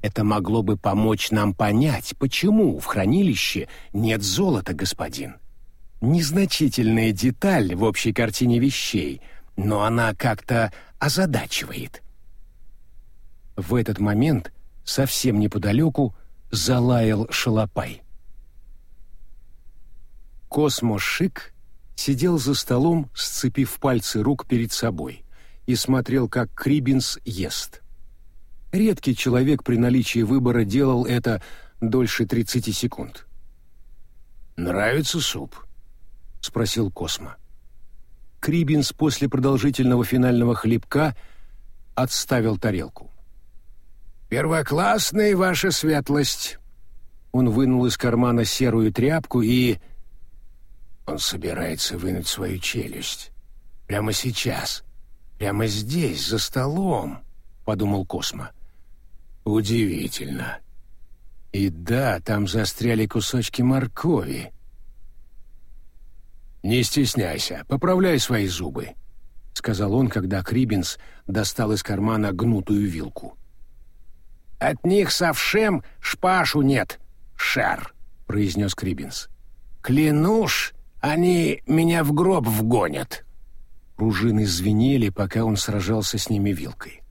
Это могло бы помочь нам понять, почему в хранилище нет золота, господин. Незначительная деталь в общей картине вещей, но она как-то озадачивает. В этот момент совсем неподалеку залаял шалопай. Космошик сидел за столом, сцепив пальцы рук перед собой, и смотрел, как Крибинс ест. Редкий человек при наличии выбора делал это дольше 30 секунд. «Нравится суп?» — спросил Космо. Крибинс после продолжительного финального хлебка отставил тарелку. «Первоклассная ваша светлость!» Он вынул из кармана серую тряпку и он собирается вынуть свою челюсть. Прямо сейчас. Прямо здесь, за столом, — подумал Космо. Удивительно. И да, там застряли кусочки моркови. «Не стесняйся, поправляй свои зубы», — сказал он, когда Крибинс достал из кармана гнутую вилку. «От них совсем шпашу нет, шар», — произнес Крибинс. «Клянусь, они меня в гроб вгонят». Пружины звенели, пока он сражался с ними вилкой.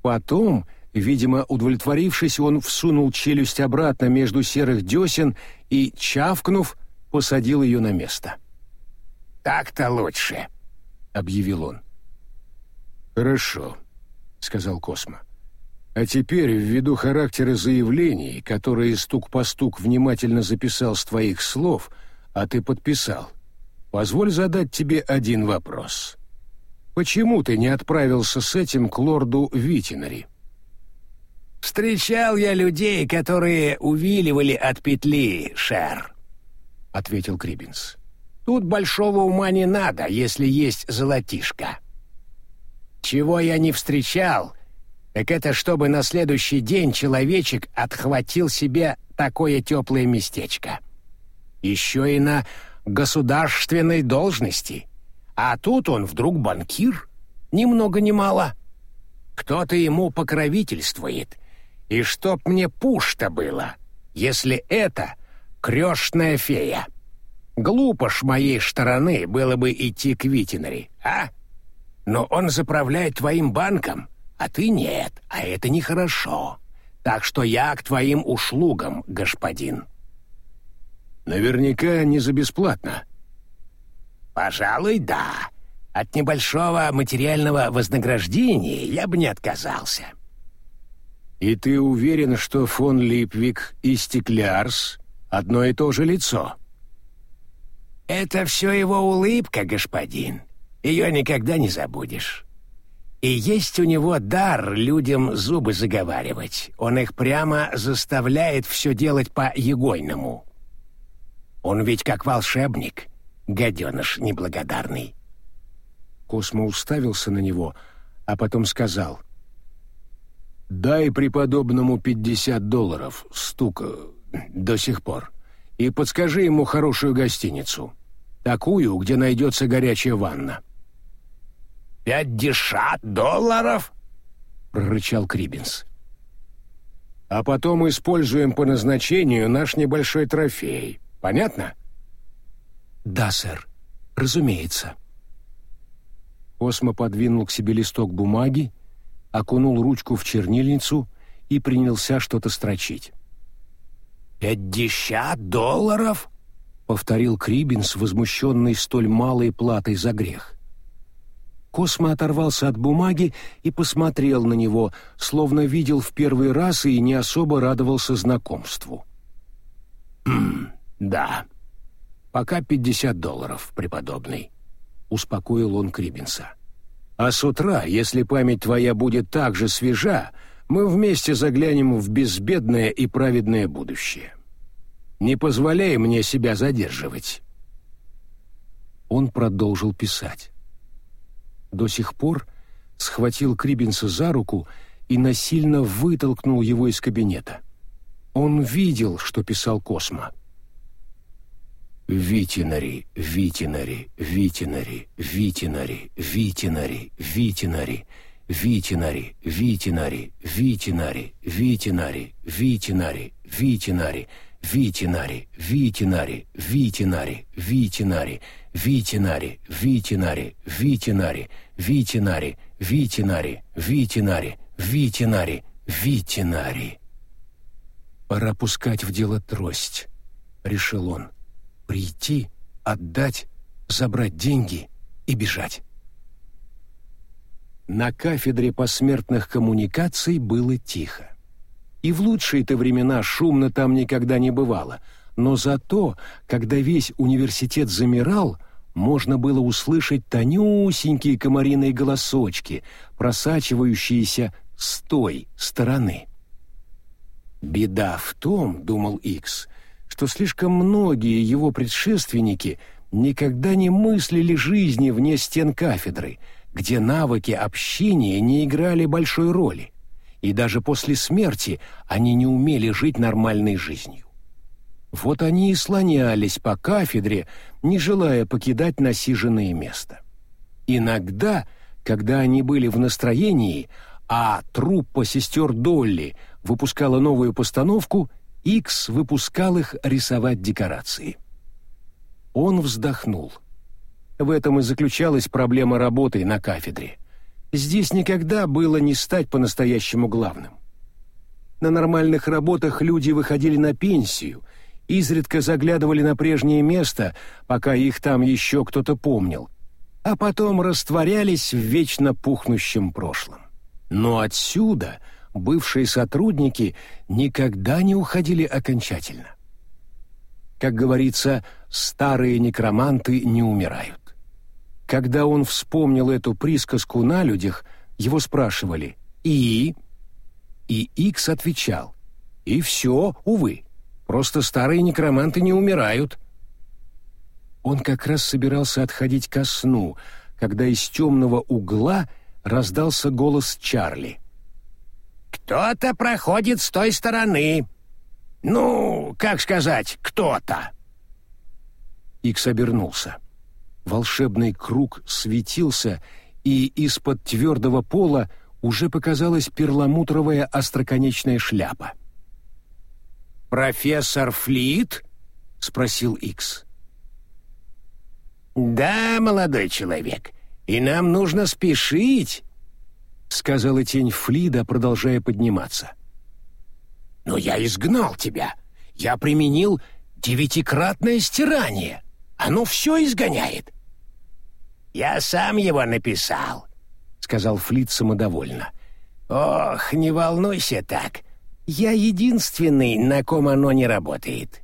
Потом, видимо, удовлетворившись, он всунул челюсть обратно между серых десен и, чавкнув, посадил ее на место. «Так-то лучше», — объявил он. «Хорошо», — сказал Космо. «А теперь, ввиду характера заявлений, которые стук по стук внимательно записал с твоих слов, — а ты подписал. Позволь задать тебе один вопрос. Почему ты не отправился с этим к лорду Витинари? «Встречал я людей, которые увиливали от петли, Шер», — ответил Крибинс. «Тут большого ума не надо, если есть золотишко. Чего я не встречал, так это чтобы на следующий день человечек отхватил себе такое теплое местечко еще и на государственной должности. А тут он вдруг банкир, ни много ни мало. Кто-то ему покровительствует. И чтоб мне пушта было, если это крестная фея. Глупо ж моей стороны было бы идти к Витинари, а? Но он заправляет твоим банком, а ты нет, а это нехорошо. Так что я к твоим услугам, господин». Наверняка не за бесплатно. Пожалуй, да. От небольшого материального вознаграждения я бы не отказался. И ты уверен, что фон Липвик и Стеклярс одно и то же лицо? Это все его улыбка, господин. Ее никогда не забудешь. И есть у него дар людям зубы заговаривать. Он их прямо заставляет все делать по-егойному. Он ведь как волшебник, гаденыш неблагодарный». Космо уставился на него, а потом сказал. «Дай преподобному пятьдесят долларов, стука, до сих пор, и подскажи ему хорошую гостиницу, такую, где найдется горячая ванна». «Пятьдесят долларов?» — прорычал Крибинс. «А потом используем по назначению наш небольшой трофей. Понятно?» «Да, сэр. Разумеется». Осмо подвинул к себе листок бумаги, окунул ручку в чернильницу и принялся что-то строчить. «Пятьдесят долларов?» — повторил Крибинс, возмущенный столь малой платой за грех. Космо оторвался от бумаги и посмотрел на него, словно видел в первый раз и не особо радовался знакомству. «Хм, да. Пока пятьдесят долларов, преподобный», — успокоил он Крибинса. «А с утра, если память твоя будет так же свежа, мы вместе заглянем в безбедное и праведное будущее. Не позволяй мне себя задерживать». Он продолжил писать до сих пор схватил Крибинса за руку и насильно вытолкнул его из кабинета. Он видел, что писал Космо. «Витинари, Витинари, Витинари, Витинари, Витинари, Витинари, Витинари, Витинари, Витинари, Витинари, Витинари, Витинари, Витинари, Витинари, Витинари, Витинари, Витинари, Витинари, Витинари, Витинари, Витинари, Витинари, Витинари, Витинари. Пора пускать в дело трость, решил он. Прийти, отдать, забрать деньги и бежать. На кафедре посмертных коммуникаций было тихо. И в лучшие-то времена шумно там никогда не бывало, но зато, когда весь университет замирал, можно было услышать тонюсенькие комариные голосочки, просачивающиеся с той стороны. «Беда в том, — думал Икс, — что слишком многие его предшественники никогда не мыслили жизни вне стен кафедры, где навыки общения не играли большой роли, и даже после смерти они не умели жить нормальной жизнью. Вот они и слонялись по кафедре, не желая покидать насиженное место. Иногда, когда они были в настроении, а труппа сестер Долли выпускала новую постановку, Икс выпускал их рисовать декорации. Он вздохнул. В этом и заключалась проблема работы на кафедре. Здесь никогда было не стать по-настоящему главным. На нормальных работах люди выходили на пенсию — изредка заглядывали на прежнее место, пока их там еще кто-то помнил, а потом растворялись в вечно пухнущем прошлом. Но отсюда бывшие сотрудники никогда не уходили окончательно. Как говорится, старые некроманты не умирают. Когда он вспомнил эту присказку на людях, его спрашивали «И?» И Икс отвечал «И все, увы». Просто старые некроманты не умирают». Он как раз собирался отходить ко сну, когда из темного угла раздался голос Чарли. «Кто-то проходит с той стороны. Ну, как сказать, кто-то». Икс обернулся. Волшебный круг светился, и из-под твердого пола уже показалась перламутровая остроконечная шляпа. «Профессор Флит?» — спросил Икс. «Да, молодой человек, и нам нужно спешить», — сказала тень Флида, продолжая подниматься. «Но я изгнал тебя. Я применил девятикратное стирание. Оно все изгоняет». «Я сам его написал», — сказал Флит самодовольно. «Ох, не волнуйся так. Я единственный, на ком оно не работает.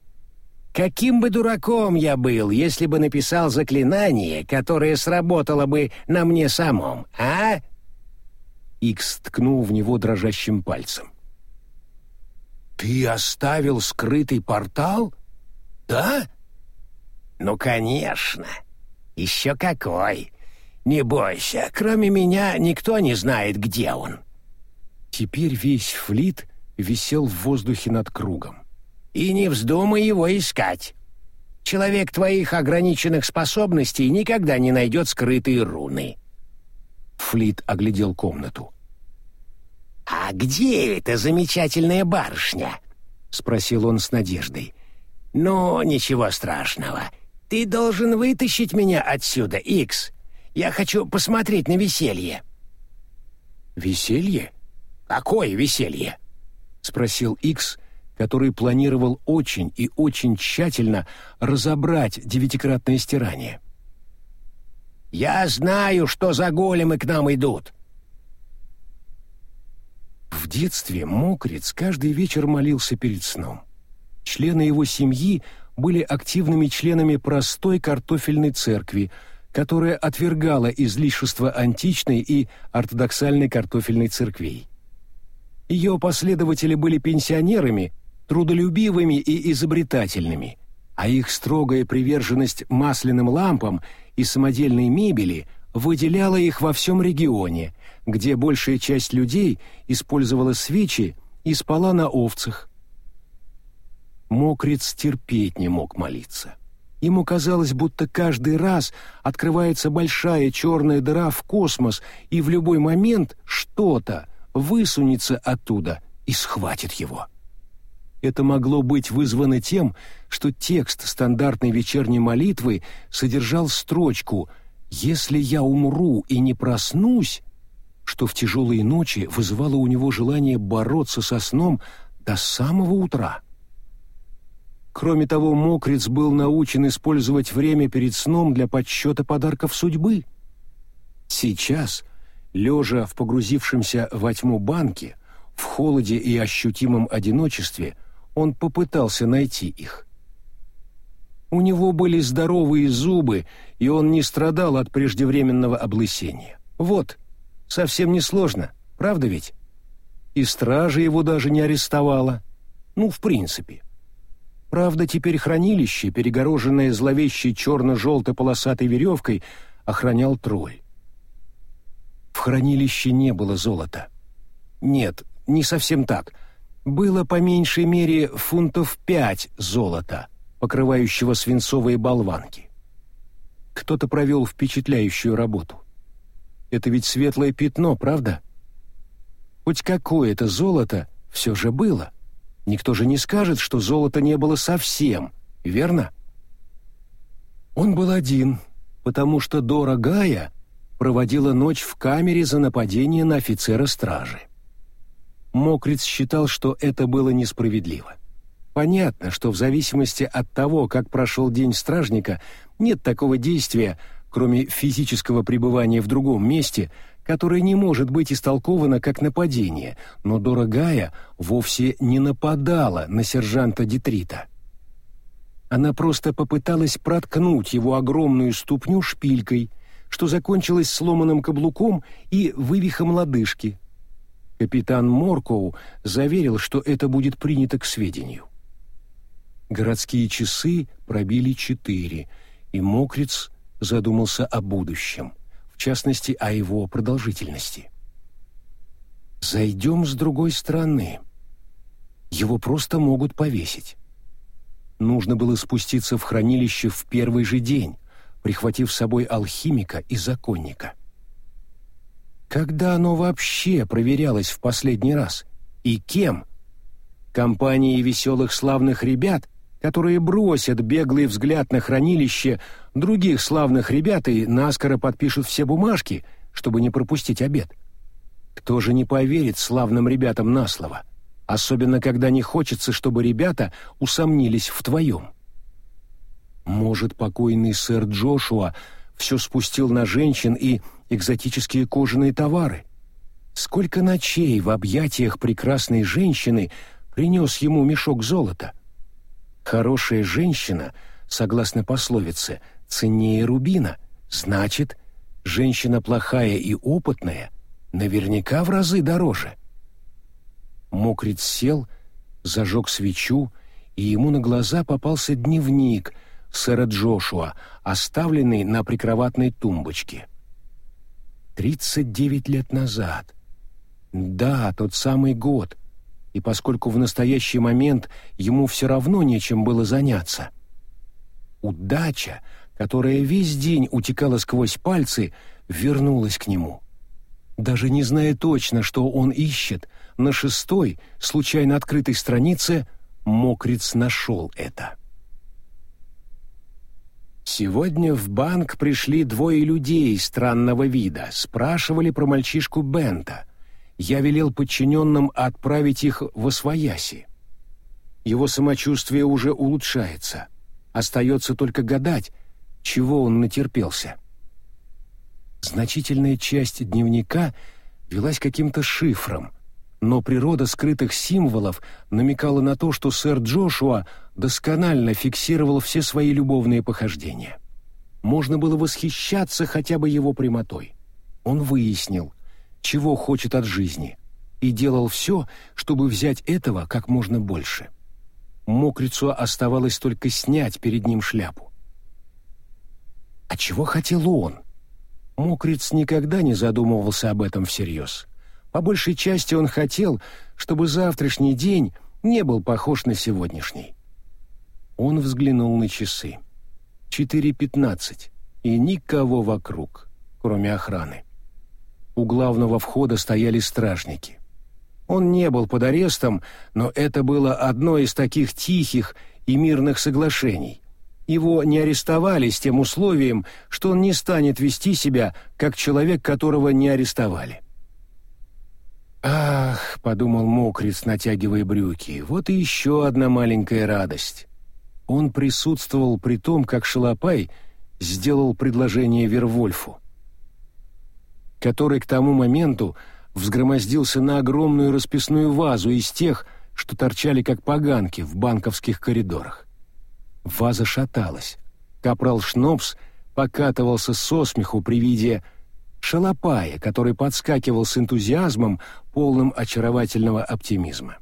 Каким бы дураком я был, если бы написал заклинание, которое сработало бы на мне самом, а?» Икс ткнул в него дрожащим пальцем. «Ты оставил скрытый портал? Да? «Ну, конечно. Еще какой. Не бойся, кроме меня никто не знает, где он». Теперь весь флит висел в воздухе над кругом. «И не вздумай его искать. Человек твоих ограниченных способностей никогда не найдет скрытые руны». Флит оглядел комнату. «А где эта замечательная барышня?» — спросил он с надеждой. «Ну, ничего страшного. Ты должен вытащить меня отсюда, Икс. Я хочу посмотреть на веселье». «Веселье? Какое веселье?» — спросил Икс, который планировал очень и очень тщательно разобрать девятикратное стирание. «Я знаю, что за големы к нам идут». В детстве Мокриц каждый вечер молился перед сном. Члены его семьи были активными членами простой картофельной церкви, которая отвергала излишества античной и ортодоксальной картофельной церквей. Ее последователи были пенсионерами, трудолюбивыми и изобретательными, а их строгая приверженность масляным лампам и самодельной мебели выделяла их во всем регионе, где большая часть людей использовала свечи и спала на овцах. Мокриц терпеть не мог молиться. Ему казалось, будто каждый раз открывается большая черная дыра в космос, и в любой момент что-то высунется оттуда и схватит его. Это могло быть вызвано тем, что текст стандартной вечерней молитвы содержал строчку «Если я умру и не проснусь», что в тяжелые ночи вызывало у него желание бороться со сном до самого утра. Кроме того, Мокриц был научен использовать время перед сном для подсчета подарков судьбы. Сейчас, лежа в погрузившемся во тьму банке, в холоде и ощутимом одиночестве, он попытался найти их. У него были здоровые зубы, и он не страдал от преждевременного облысения. Вот, совсем несложно, правда ведь? И стража его даже не арестовала. Ну, в принципе. Правда, теперь хранилище, перегороженное зловещей черно-желтой полосатой веревкой, охранял тролль. В хранилище не было золота. Нет, не совсем так. Было по меньшей мере фунтов пять золота, покрывающего свинцовые болванки. Кто-то провел впечатляющую работу. Это ведь светлое пятно, правда? Хоть какое-то золото все же было — Никто же не скажет, что золота не было совсем, верно? Он был один, потому что Дора Гая проводила ночь в камере за нападение на офицера стражи. Мокриц считал, что это было несправедливо. Понятно, что в зависимости от того, как прошел день стражника, нет такого действия, кроме физического пребывания в другом месте, которое не может быть истолковано как нападение, но дорогая вовсе не нападала на сержанта Детрита. Она просто попыталась проткнуть его огромную ступню шпилькой, что закончилось сломанным каблуком и вывихом лодыжки. Капитан Моркоу заверил, что это будет принято к сведению. Городские часы пробили четыре, и Мокриц задумался о будущем — частности, о его продолжительности. Зайдем с другой стороны. Его просто могут повесить. Нужно было спуститься в хранилище в первый же день, прихватив с собой алхимика и законника. Когда оно вообще проверялось в последний раз? И кем? Компанией веселых славных ребят, которые бросят беглый взгляд на хранилище других славных ребят и наскоро подпишут все бумажки, чтобы не пропустить обед. Кто же не поверит славным ребятам на слово, особенно когда не хочется, чтобы ребята усомнились в твоем? Может, покойный сэр Джошуа все спустил на женщин и экзотические кожаные товары? Сколько ночей в объятиях прекрасной женщины принес ему мешок золота — Хорошая женщина, согласно пословице, ценнее рубина. Значит, женщина плохая и опытная наверняка в разы дороже. Мокриц сел, зажег свечу, и ему на глаза попался дневник, сэра Джошуа, оставленный на прикроватной тумбочке. Тридцать девять лет назад. Да, тот самый год. И поскольку в настоящий момент ему все равно нечем было заняться. Удача, которая весь день утекала сквозь пальцы, вернулась к нему. Даже не зная точно, что он ищет, на шестой, случайно открытой странице, Мокриц нашел это. Сегодня в банк пришли двое людей странного вида, спрашивали про мальчишку Бента. Я велел подчиненным отправить их в Освояси. Его самочувствие уже улучшается. Остается только гадать, чего он натерпелся. Значительная часть дневника велась каким-то шифром, но природа скрытых символов намекала на то, что сэр Джошуа досконально фиксировал все свои любовные похождения. Можно было восхищаться хотя бы его прямотой. Он выяснил, чего хочет от жизни, и делал все, чтобы взять этого как можно больше. Мокрицу оставалось только снять перед ним шляпу. А чего хотел он? Мокриц никогда не задумывался об этом всерьез. По большей части он хотел, чтобы завтрашний день не был похож на сегодняшний. Он взглянул на часы. Четыре пятнадцать, и никого вокруг, кроме охраны. У главного входа стояли стражники. Он не был под арестом, но это было одно из таких тихих и мирных соглашений. Его не арестовали с тем условием, что он не станет вести себя как человек, которого не арестовали. «Ах», — подумал Мокриц, натягивая брюки, — «вот и еще одна маленькая радость». Он присутствовал при том, как Шалопай сделал предложение Вервольфу, который к тому моменту взгромоздился на огромную расписную вазу из тех, что торчали как поганки в банковских коридорах. Ваза шаталась. Капрал Шнопс покатывался со смеху при виде шалопая, который подскакивал с энтузиазмом, полным очаровательного оптимизма.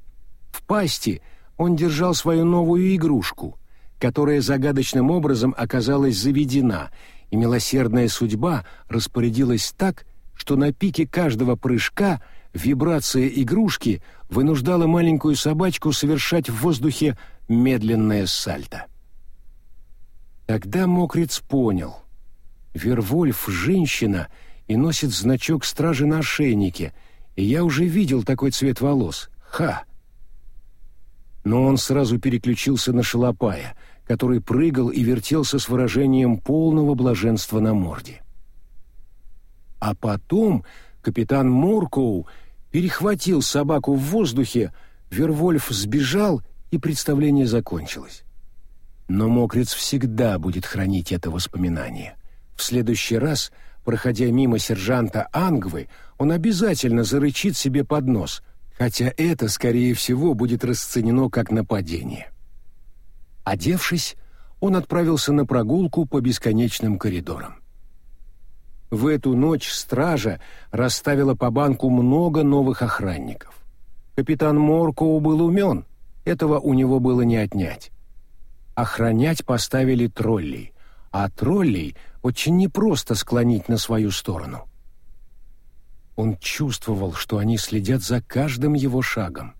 В пасти он держал свою новую игрушку, которая загадочным образом оказалась заведена, и милосердная судьба распорядилась так, что на пике каждого прыжка вибрация игрушки вынуждала маленькую собачку совершать в воздухе медленное сальто. Тогда Мокриц понял. Вервольф — женщина и носит значок стражи на ошейнике, и я уже видел такой цвет волос. Ха! Но он сразу переключился на шалопая, который прыгал и вертелся с выражением полного блаженства на морде. А потом капитан Моркоу перехватил собаку в воздухе, Вервольф сбежал, и представление закончилось. Но мокрец всегда будет хранить это воспоминание. В следующий раз, проходя мимо сержанта Ангвы, он обязательно зарычит себе под нос, хотя это, скорее всего, будет расценено как нападение. Одевшись, он отправился на прогулку по бесконечным коридорам. В эту ночь стража расставила по банку много новых охранников. Капитан Моркоу был умен, этого у него было не отнять. Охранять поставили троллей, а троллей очень непросто склонить на свою сторону. Он чувствовал, что они следят за каждым его шагом.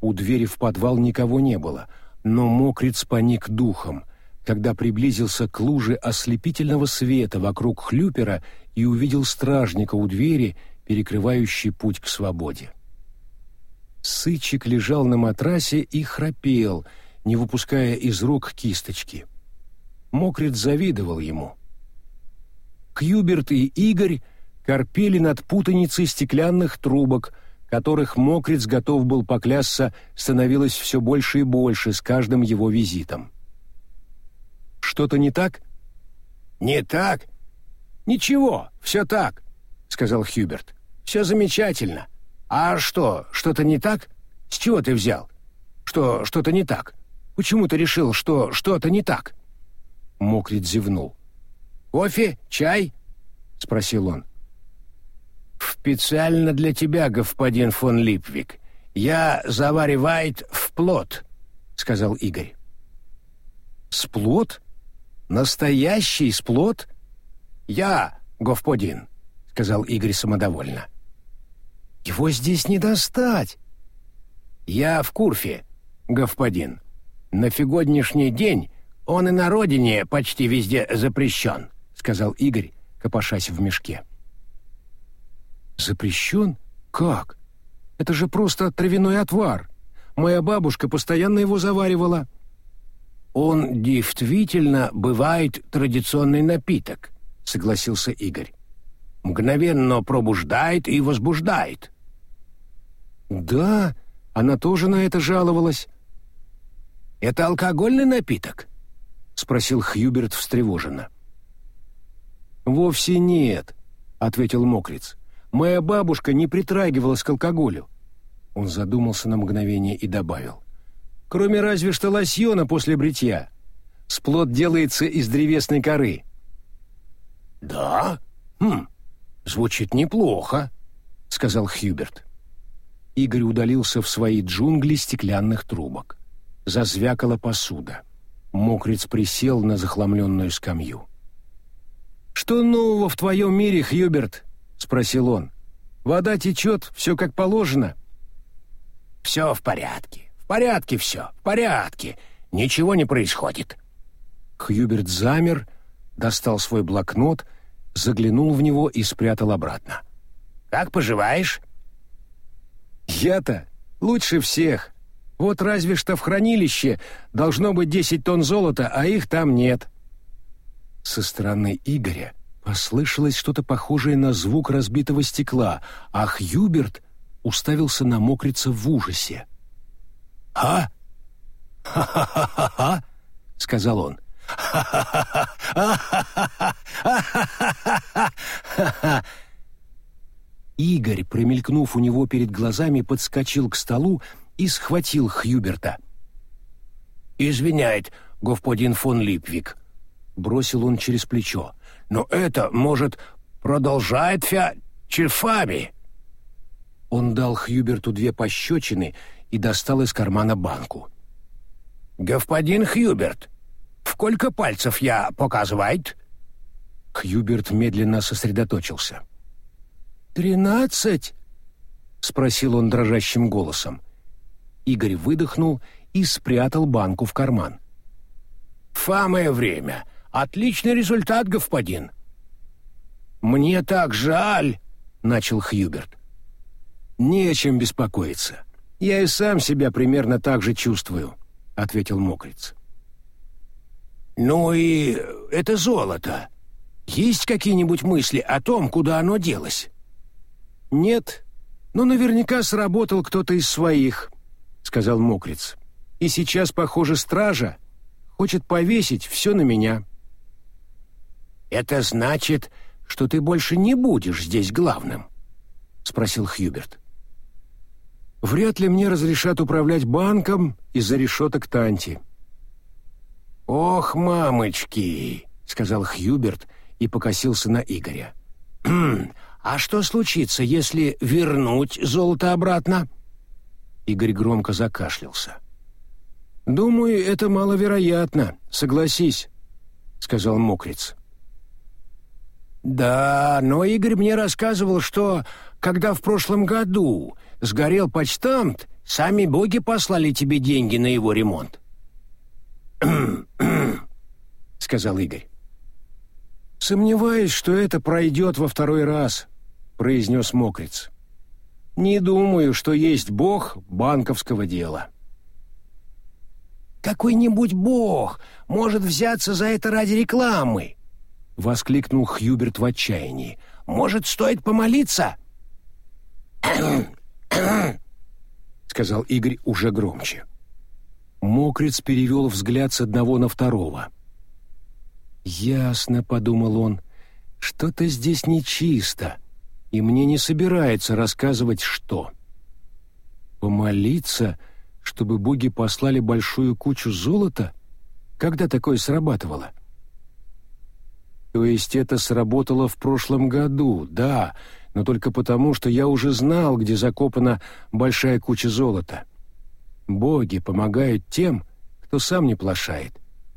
У двери в подвал никого не было, но мокриц паник духом, когда приблизился к луже ослепительного света вокруг хлюпера и увидел стражника у двери, перекрывающий путь к свободе. Сычик лежал на матрасе и храпел — не выпуская из рук кисточки. Мокрит завидовал ему. Кьюберт и Игорь корпели над путаницей стеклянных трубок, которых Мокриц готов был поклясться, становилось все больше и больше с каждым его визитом. «Что-то не так?» «Не так? Ничего, все так», — сказал Хьюберт. «Все замечательно. А что, что-то не так? С чего ты взял? Что, что-то не так?» Почему ты решил, что что-то не так?» Мокрит зевнул. «Кофе? Чай?» — спросил он. «Специально для тебя, господин фон Липвик. Я заваривает в плод», — сказал Игорь. «Сплот?» Настоящий сплот? Я, господин, сказал Игорь самодовольно. Его здесь не достать. Я в Курфе, господин. На фигодняшний день он и на родине почти везде запрещен, сказал Игорь, копошась в мешке. Запрещен? Как? Это же просто травяной отвар. Моя бабушка постоянно его заваривала. Он действительно бывает традиционный напиток, согласился Игорь. Мгновенно пробуждает и возбуждает. Да, она тоже на это жаловалась. Это алкогольный напиток? спросил Хьюберт встревоженно. Вовсе нет, ответил Мокриц. Моя бабушка не притрагивалась к алкоголю. Он задумался на мгновение и добавил: кроме разве что лосьона после бритья. Сплот делается из древесной коры. Да? Хм. Звучит неплохо, сказал Хьюберт. Игорь удалился в свои джунгли стеклянных трубок. Зазвякала посуда. Мокриц присел на захламленную скамью. «Что нового в твоем мире, Хьюберт?» — спросил он. «Вода течет, все как положено». «Все в порядке, порядке все, в порядке. Ничего не происходит». Хьюберт замер, достал свой блокнот, заглянул в него и спрятал обратно. «Как поживаешь?» «Я-то лучше всех. Вот разве что в хранилище должно быть десять тонн золота, а их там нет». Со стороны Игоря послышалось что-то похожее на звук разбитого стекла, а Хьюберт уставился на мокрица в ужасе. «А? Ха-ха-ха-ха!» — сказал он. Игорь, промелькнув у него перед глазами, подскочил к столу и схватил Хьюберта. «Извиняет, господин фон Липвик», — бросил он через плечо. Но это, может, продолжает фя... Чефаби?» Он дал Хьюберту две пощечины и достал из кармана банку. «Господин Хьюберт, сколько пальцев я показывает?» Хьюберт медленно сосредоточился. «Тринадцать?» — спросил он дрожащим голосом. Игорь выдохнул и спрятал банку в карман. «Самое время. Отличный результат, господин. Мне так жаль, начал Хьюберт. Не о чем беспокоиться. Я и сам себя примерно так же чувствую, ответил Мокриц. Ну и это золото. Есть какие-нибудь мысли о том, куда оно делось? Нет, но наверняка сработал кто-то из своих, сказал Мокриц. И сейчас, похоже, стража хочет повесить все на меня. «Это значит, что ты больше не будешь здесь главным?» — спросил Хьюберт. «Вряд ли мне разрешат управлять банком из-за решеток Танти». «Ох, мамочки!» — сказал Хьюберт и покосился на Игоря. «Хм, «А что случится, если вернуть золото обратно?» Игорь громко закашлялся. «Думаю, это маловероятно, согласись», — сказал Мокриц. «Да, но Игорь мне рассказывал, что, когда в прошлом году сгорел почтамт, сами боги послали тебе деньги на его ремонт». [CLEARS THROAT] сказал Игорь. «Сомневаюсь, что это пройдет во второй раз», — произнес Мокриц. «Не думаю, что есть бог банковского дела». «Какой-нибудь бог может взяться за это ради рекламы», — воскликнул Хьюберт в отчаянии. «Может, стоит помолиться?» [CLEARS THROAT] [CLEARS THROAT] сказал Игорь уже громче. Мокриц перевел взгляд с одного на второго. «Ясно», — подумал он, — «что-то здесь нечисто, и мне не собирается рассказывать, что». «Помолиться, чтобы боги послали большую кучу золота? Когда такое срабатывало?» То есть это сработало в прошлом году, да, но только потому, что я уже знал, где закопана большая куча золота. Боги помогают тем, кто сам не плашает.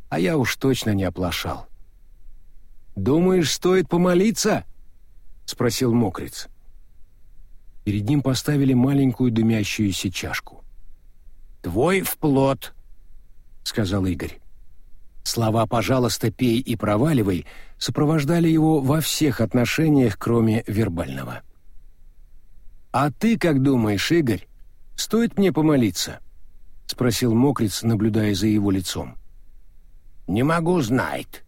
а я уж точно не оплошал. «Думаешь, стоит помолиться?» — спросил мокрец. Перед ним поставили маленькую дымящуюся чашку. «Твой вплот», — сказал Игорь. Слова «пожалуйста, пей и проваливай» сопровождали его во всех отношениях, кроме вербального. «А ты как думаешь, Игорь, стоит мне помолиться?» — спросил Мокриц, наблюдая за его лицом. «Не могу знать.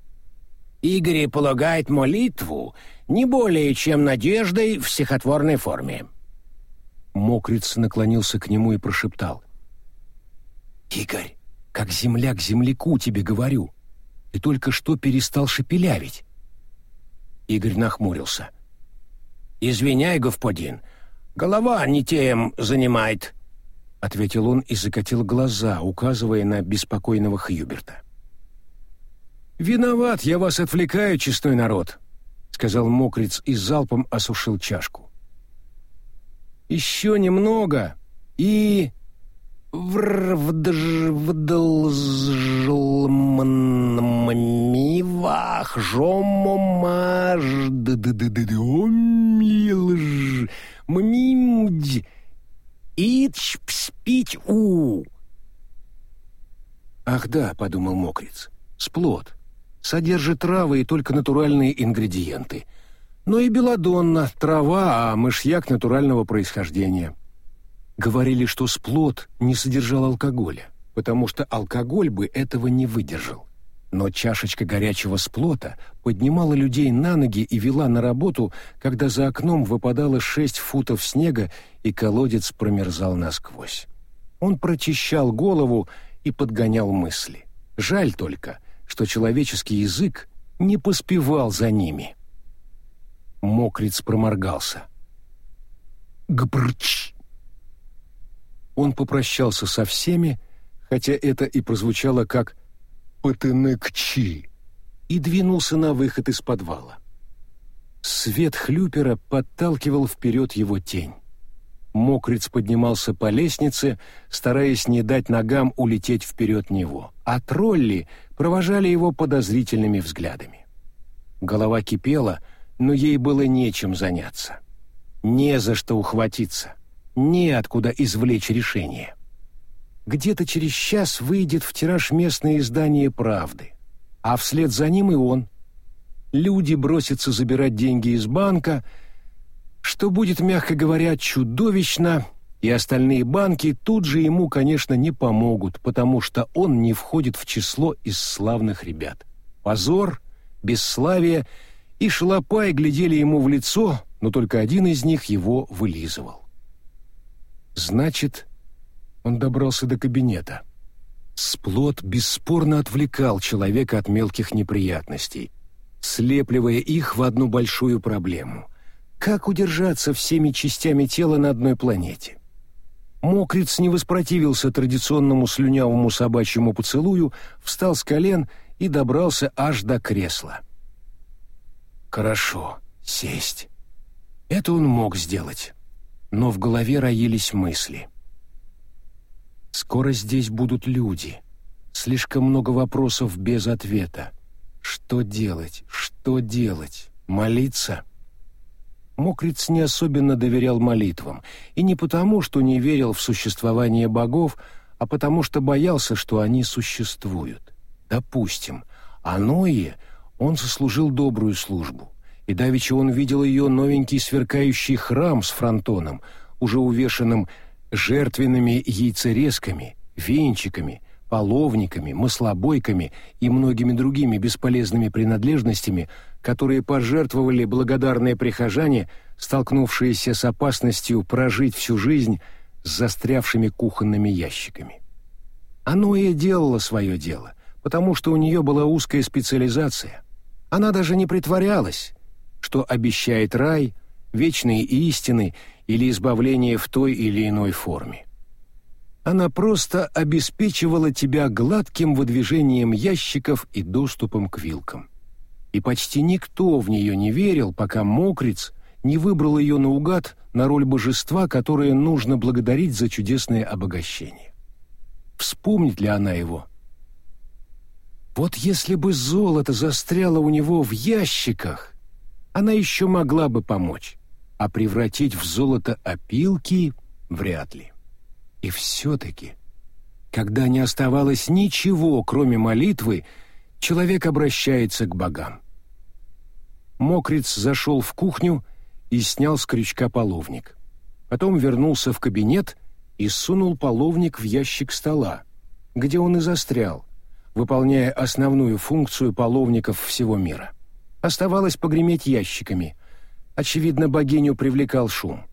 Игорь полагает молитву не более, чем надеждой в стихотворной форме». Мокриц наклонился к нему и прошептал. «Игорь, как земля к земляку тебе говорю. Ты только что перестал шепелявить. Игорь нахмурился. «Извиняй, господин, голова не тем занимает», — ответил он и закатил глаза, указывая на беспокойного Хьюберта. «Виноват, я вас отвлекаю, честной народ», — сказал мокриц и залпом осушил чашку. «Еще немного, и...» вдалзжлммивах жомомаждддомилж ммимдь ич пспить у Ах да, подумал Мокриц, сплот. Содержит травы и только натуральные ингредиенты. Но и белодонна, трава, а мышьяк натурального происхождения. Говорили, что сплот не содержал алкоголя, потому что алкоголь бы этого не выдержал. Но чашечка горячего сплота поднимала людей на ноги и вела на работу, когда за окном выпадало шесть футов снега и колодец промерзал насквозь. Он прочищал голову и подгонял мысли. Жаль только, что человеческий язык не поспевал за ними. Мокриц проморгался. «Гбрч!» Он попрощался со всеми, хотя это и прозвучало как «патыныкчи», и двинулся на выход из подвала. Свет хлюпера подталкивал вперед его тень. Мокриц поднимался по лестнице, стараясь не дать ногам улететь вперед него, а тролли провожали его подозрительными взглядами. Голова кипела, но ей было нечем заняться. Не за что ухватиться неоткуда извлечь решение. Где-то через час выйдет в тираж местное издание «Правды», а вслед за ним и он. Люди бросятся забирать деньги из банка, что будет, мягко говоря, чудовищно, и остальные банки тут же ему, конечно, не помогут, потому что он не входит в число из славных ребят. Позор, бесславие и шалопай глядели ему в лицо, но только один из них его вылизывал. Значит, он добрался до кабинета. Сплот бесспорно отвлекал человека от мелких неприятностей, слепливая их в одну большую проблему. Как удержаться всеми частями тела на одной планете? Мокриц не воспротивился традиционному слюнявому собачьему поцелую, встал с колен и добрался аж до кресла. Хорошо, сесть. Это он мог сделать но в голове роились мысли. «Скоро здесь будут люди. Слишком много вопросов без ответа. Что делать? Что делать? Молиться?» Мокриц не особенно доверял молитвам, и не потому, что не верил в существование богов, а потому что боялся, что они существуют. Допустим, Аное он сослужил добрую службу и давеча он видел ее новенький сверкающий храм с фронтоном, уже увешанным жертвенными яйцерезками, венчиками, половниками, маслобойками и многими другими бесполезными принадлежностями, которые пожертвовали благодарные прихожане, столкнувшиеся с опасностью прожить всю жизнь с застрявшими кухонными ящиками. Оно и делало свое дело, потому что у нее была узкая специализация. Она даже не притворялась, что обещает рай, вечные истины или избавление в той или иной форме. Она просто обеспечивала тебя гладким выдвижением ящиков и доступом к вилкам. И почти никто в нее не верил, пока Мокриц не выбрал ее наугад на роль божества, которое нужно благодарить за чудесное обогащение. Вспомнит ли она его? Вот если бы золото застряло у него в ящиках, она еще могла бы помочь, а превратить в золото опилки вряд ли. И все-таки, когда не оставалось ничего, кроме молитвы, человек обращается к богам. Мокриц зашел в кухню и снял с крючка половник. Потом вернулся в кабинет и сунул половник в ящик стола, где он и застрял, выполняя основную функцию половников всего мира. Оставалось погреметь ящиками. Очевидно, богиню привлекал шум.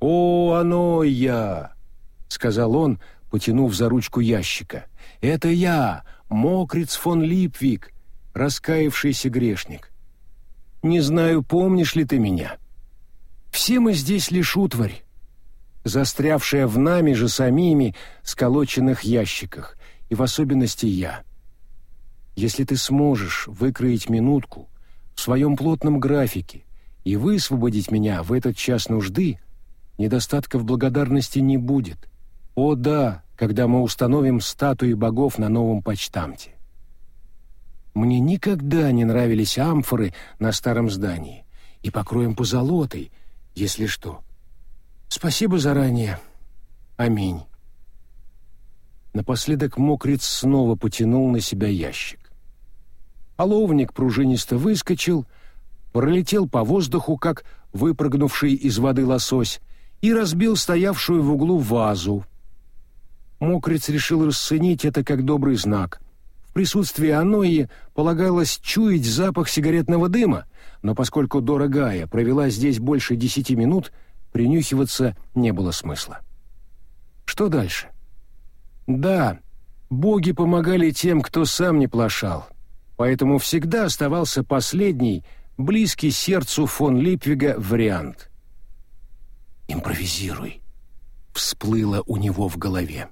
«О, оно я!» — сказал он, потянув за ручку ящика. «Это я, Мокриц фон Липвик, раскаявшийся грешник. Не знаю, помнишь ли ты меня? Все мы здесь лишь утварь, застрявшая в нами же самими сколоченных ящиках, и в особенности я. Если ты сможешь выкроить минутку в своем плотном графике и высвободить меня в этот час нужды, недостатка в благодарности не будет. О да, когда мы установим статуи богов на новом почтамте. Мне никогда не нравились амфоры на старом здании, и покроем позолотой, если что. Спасибо заранее. Аминь. Напоследок мокрец снова потянул на себя ящик. Половник пружинисто выскочил, пролетел по воздуху, как выпрыгнувший из воды лосось, и разбил стоявшую в углу вазу. Мокрец решил расценить это как добрый знак. В присутствии Анои полагалось чуять запах сигаретного дыма, но поскольку дорогая провела здесь больше десяти минут, принюхиваться не было смысла. Что дальше? Да, боги помогали тем, кто сам не плашал, поэтому всегда оставался последний, близкий сердцу фон Липвига вариант. «Импровизируй», — всплыло у него в голове.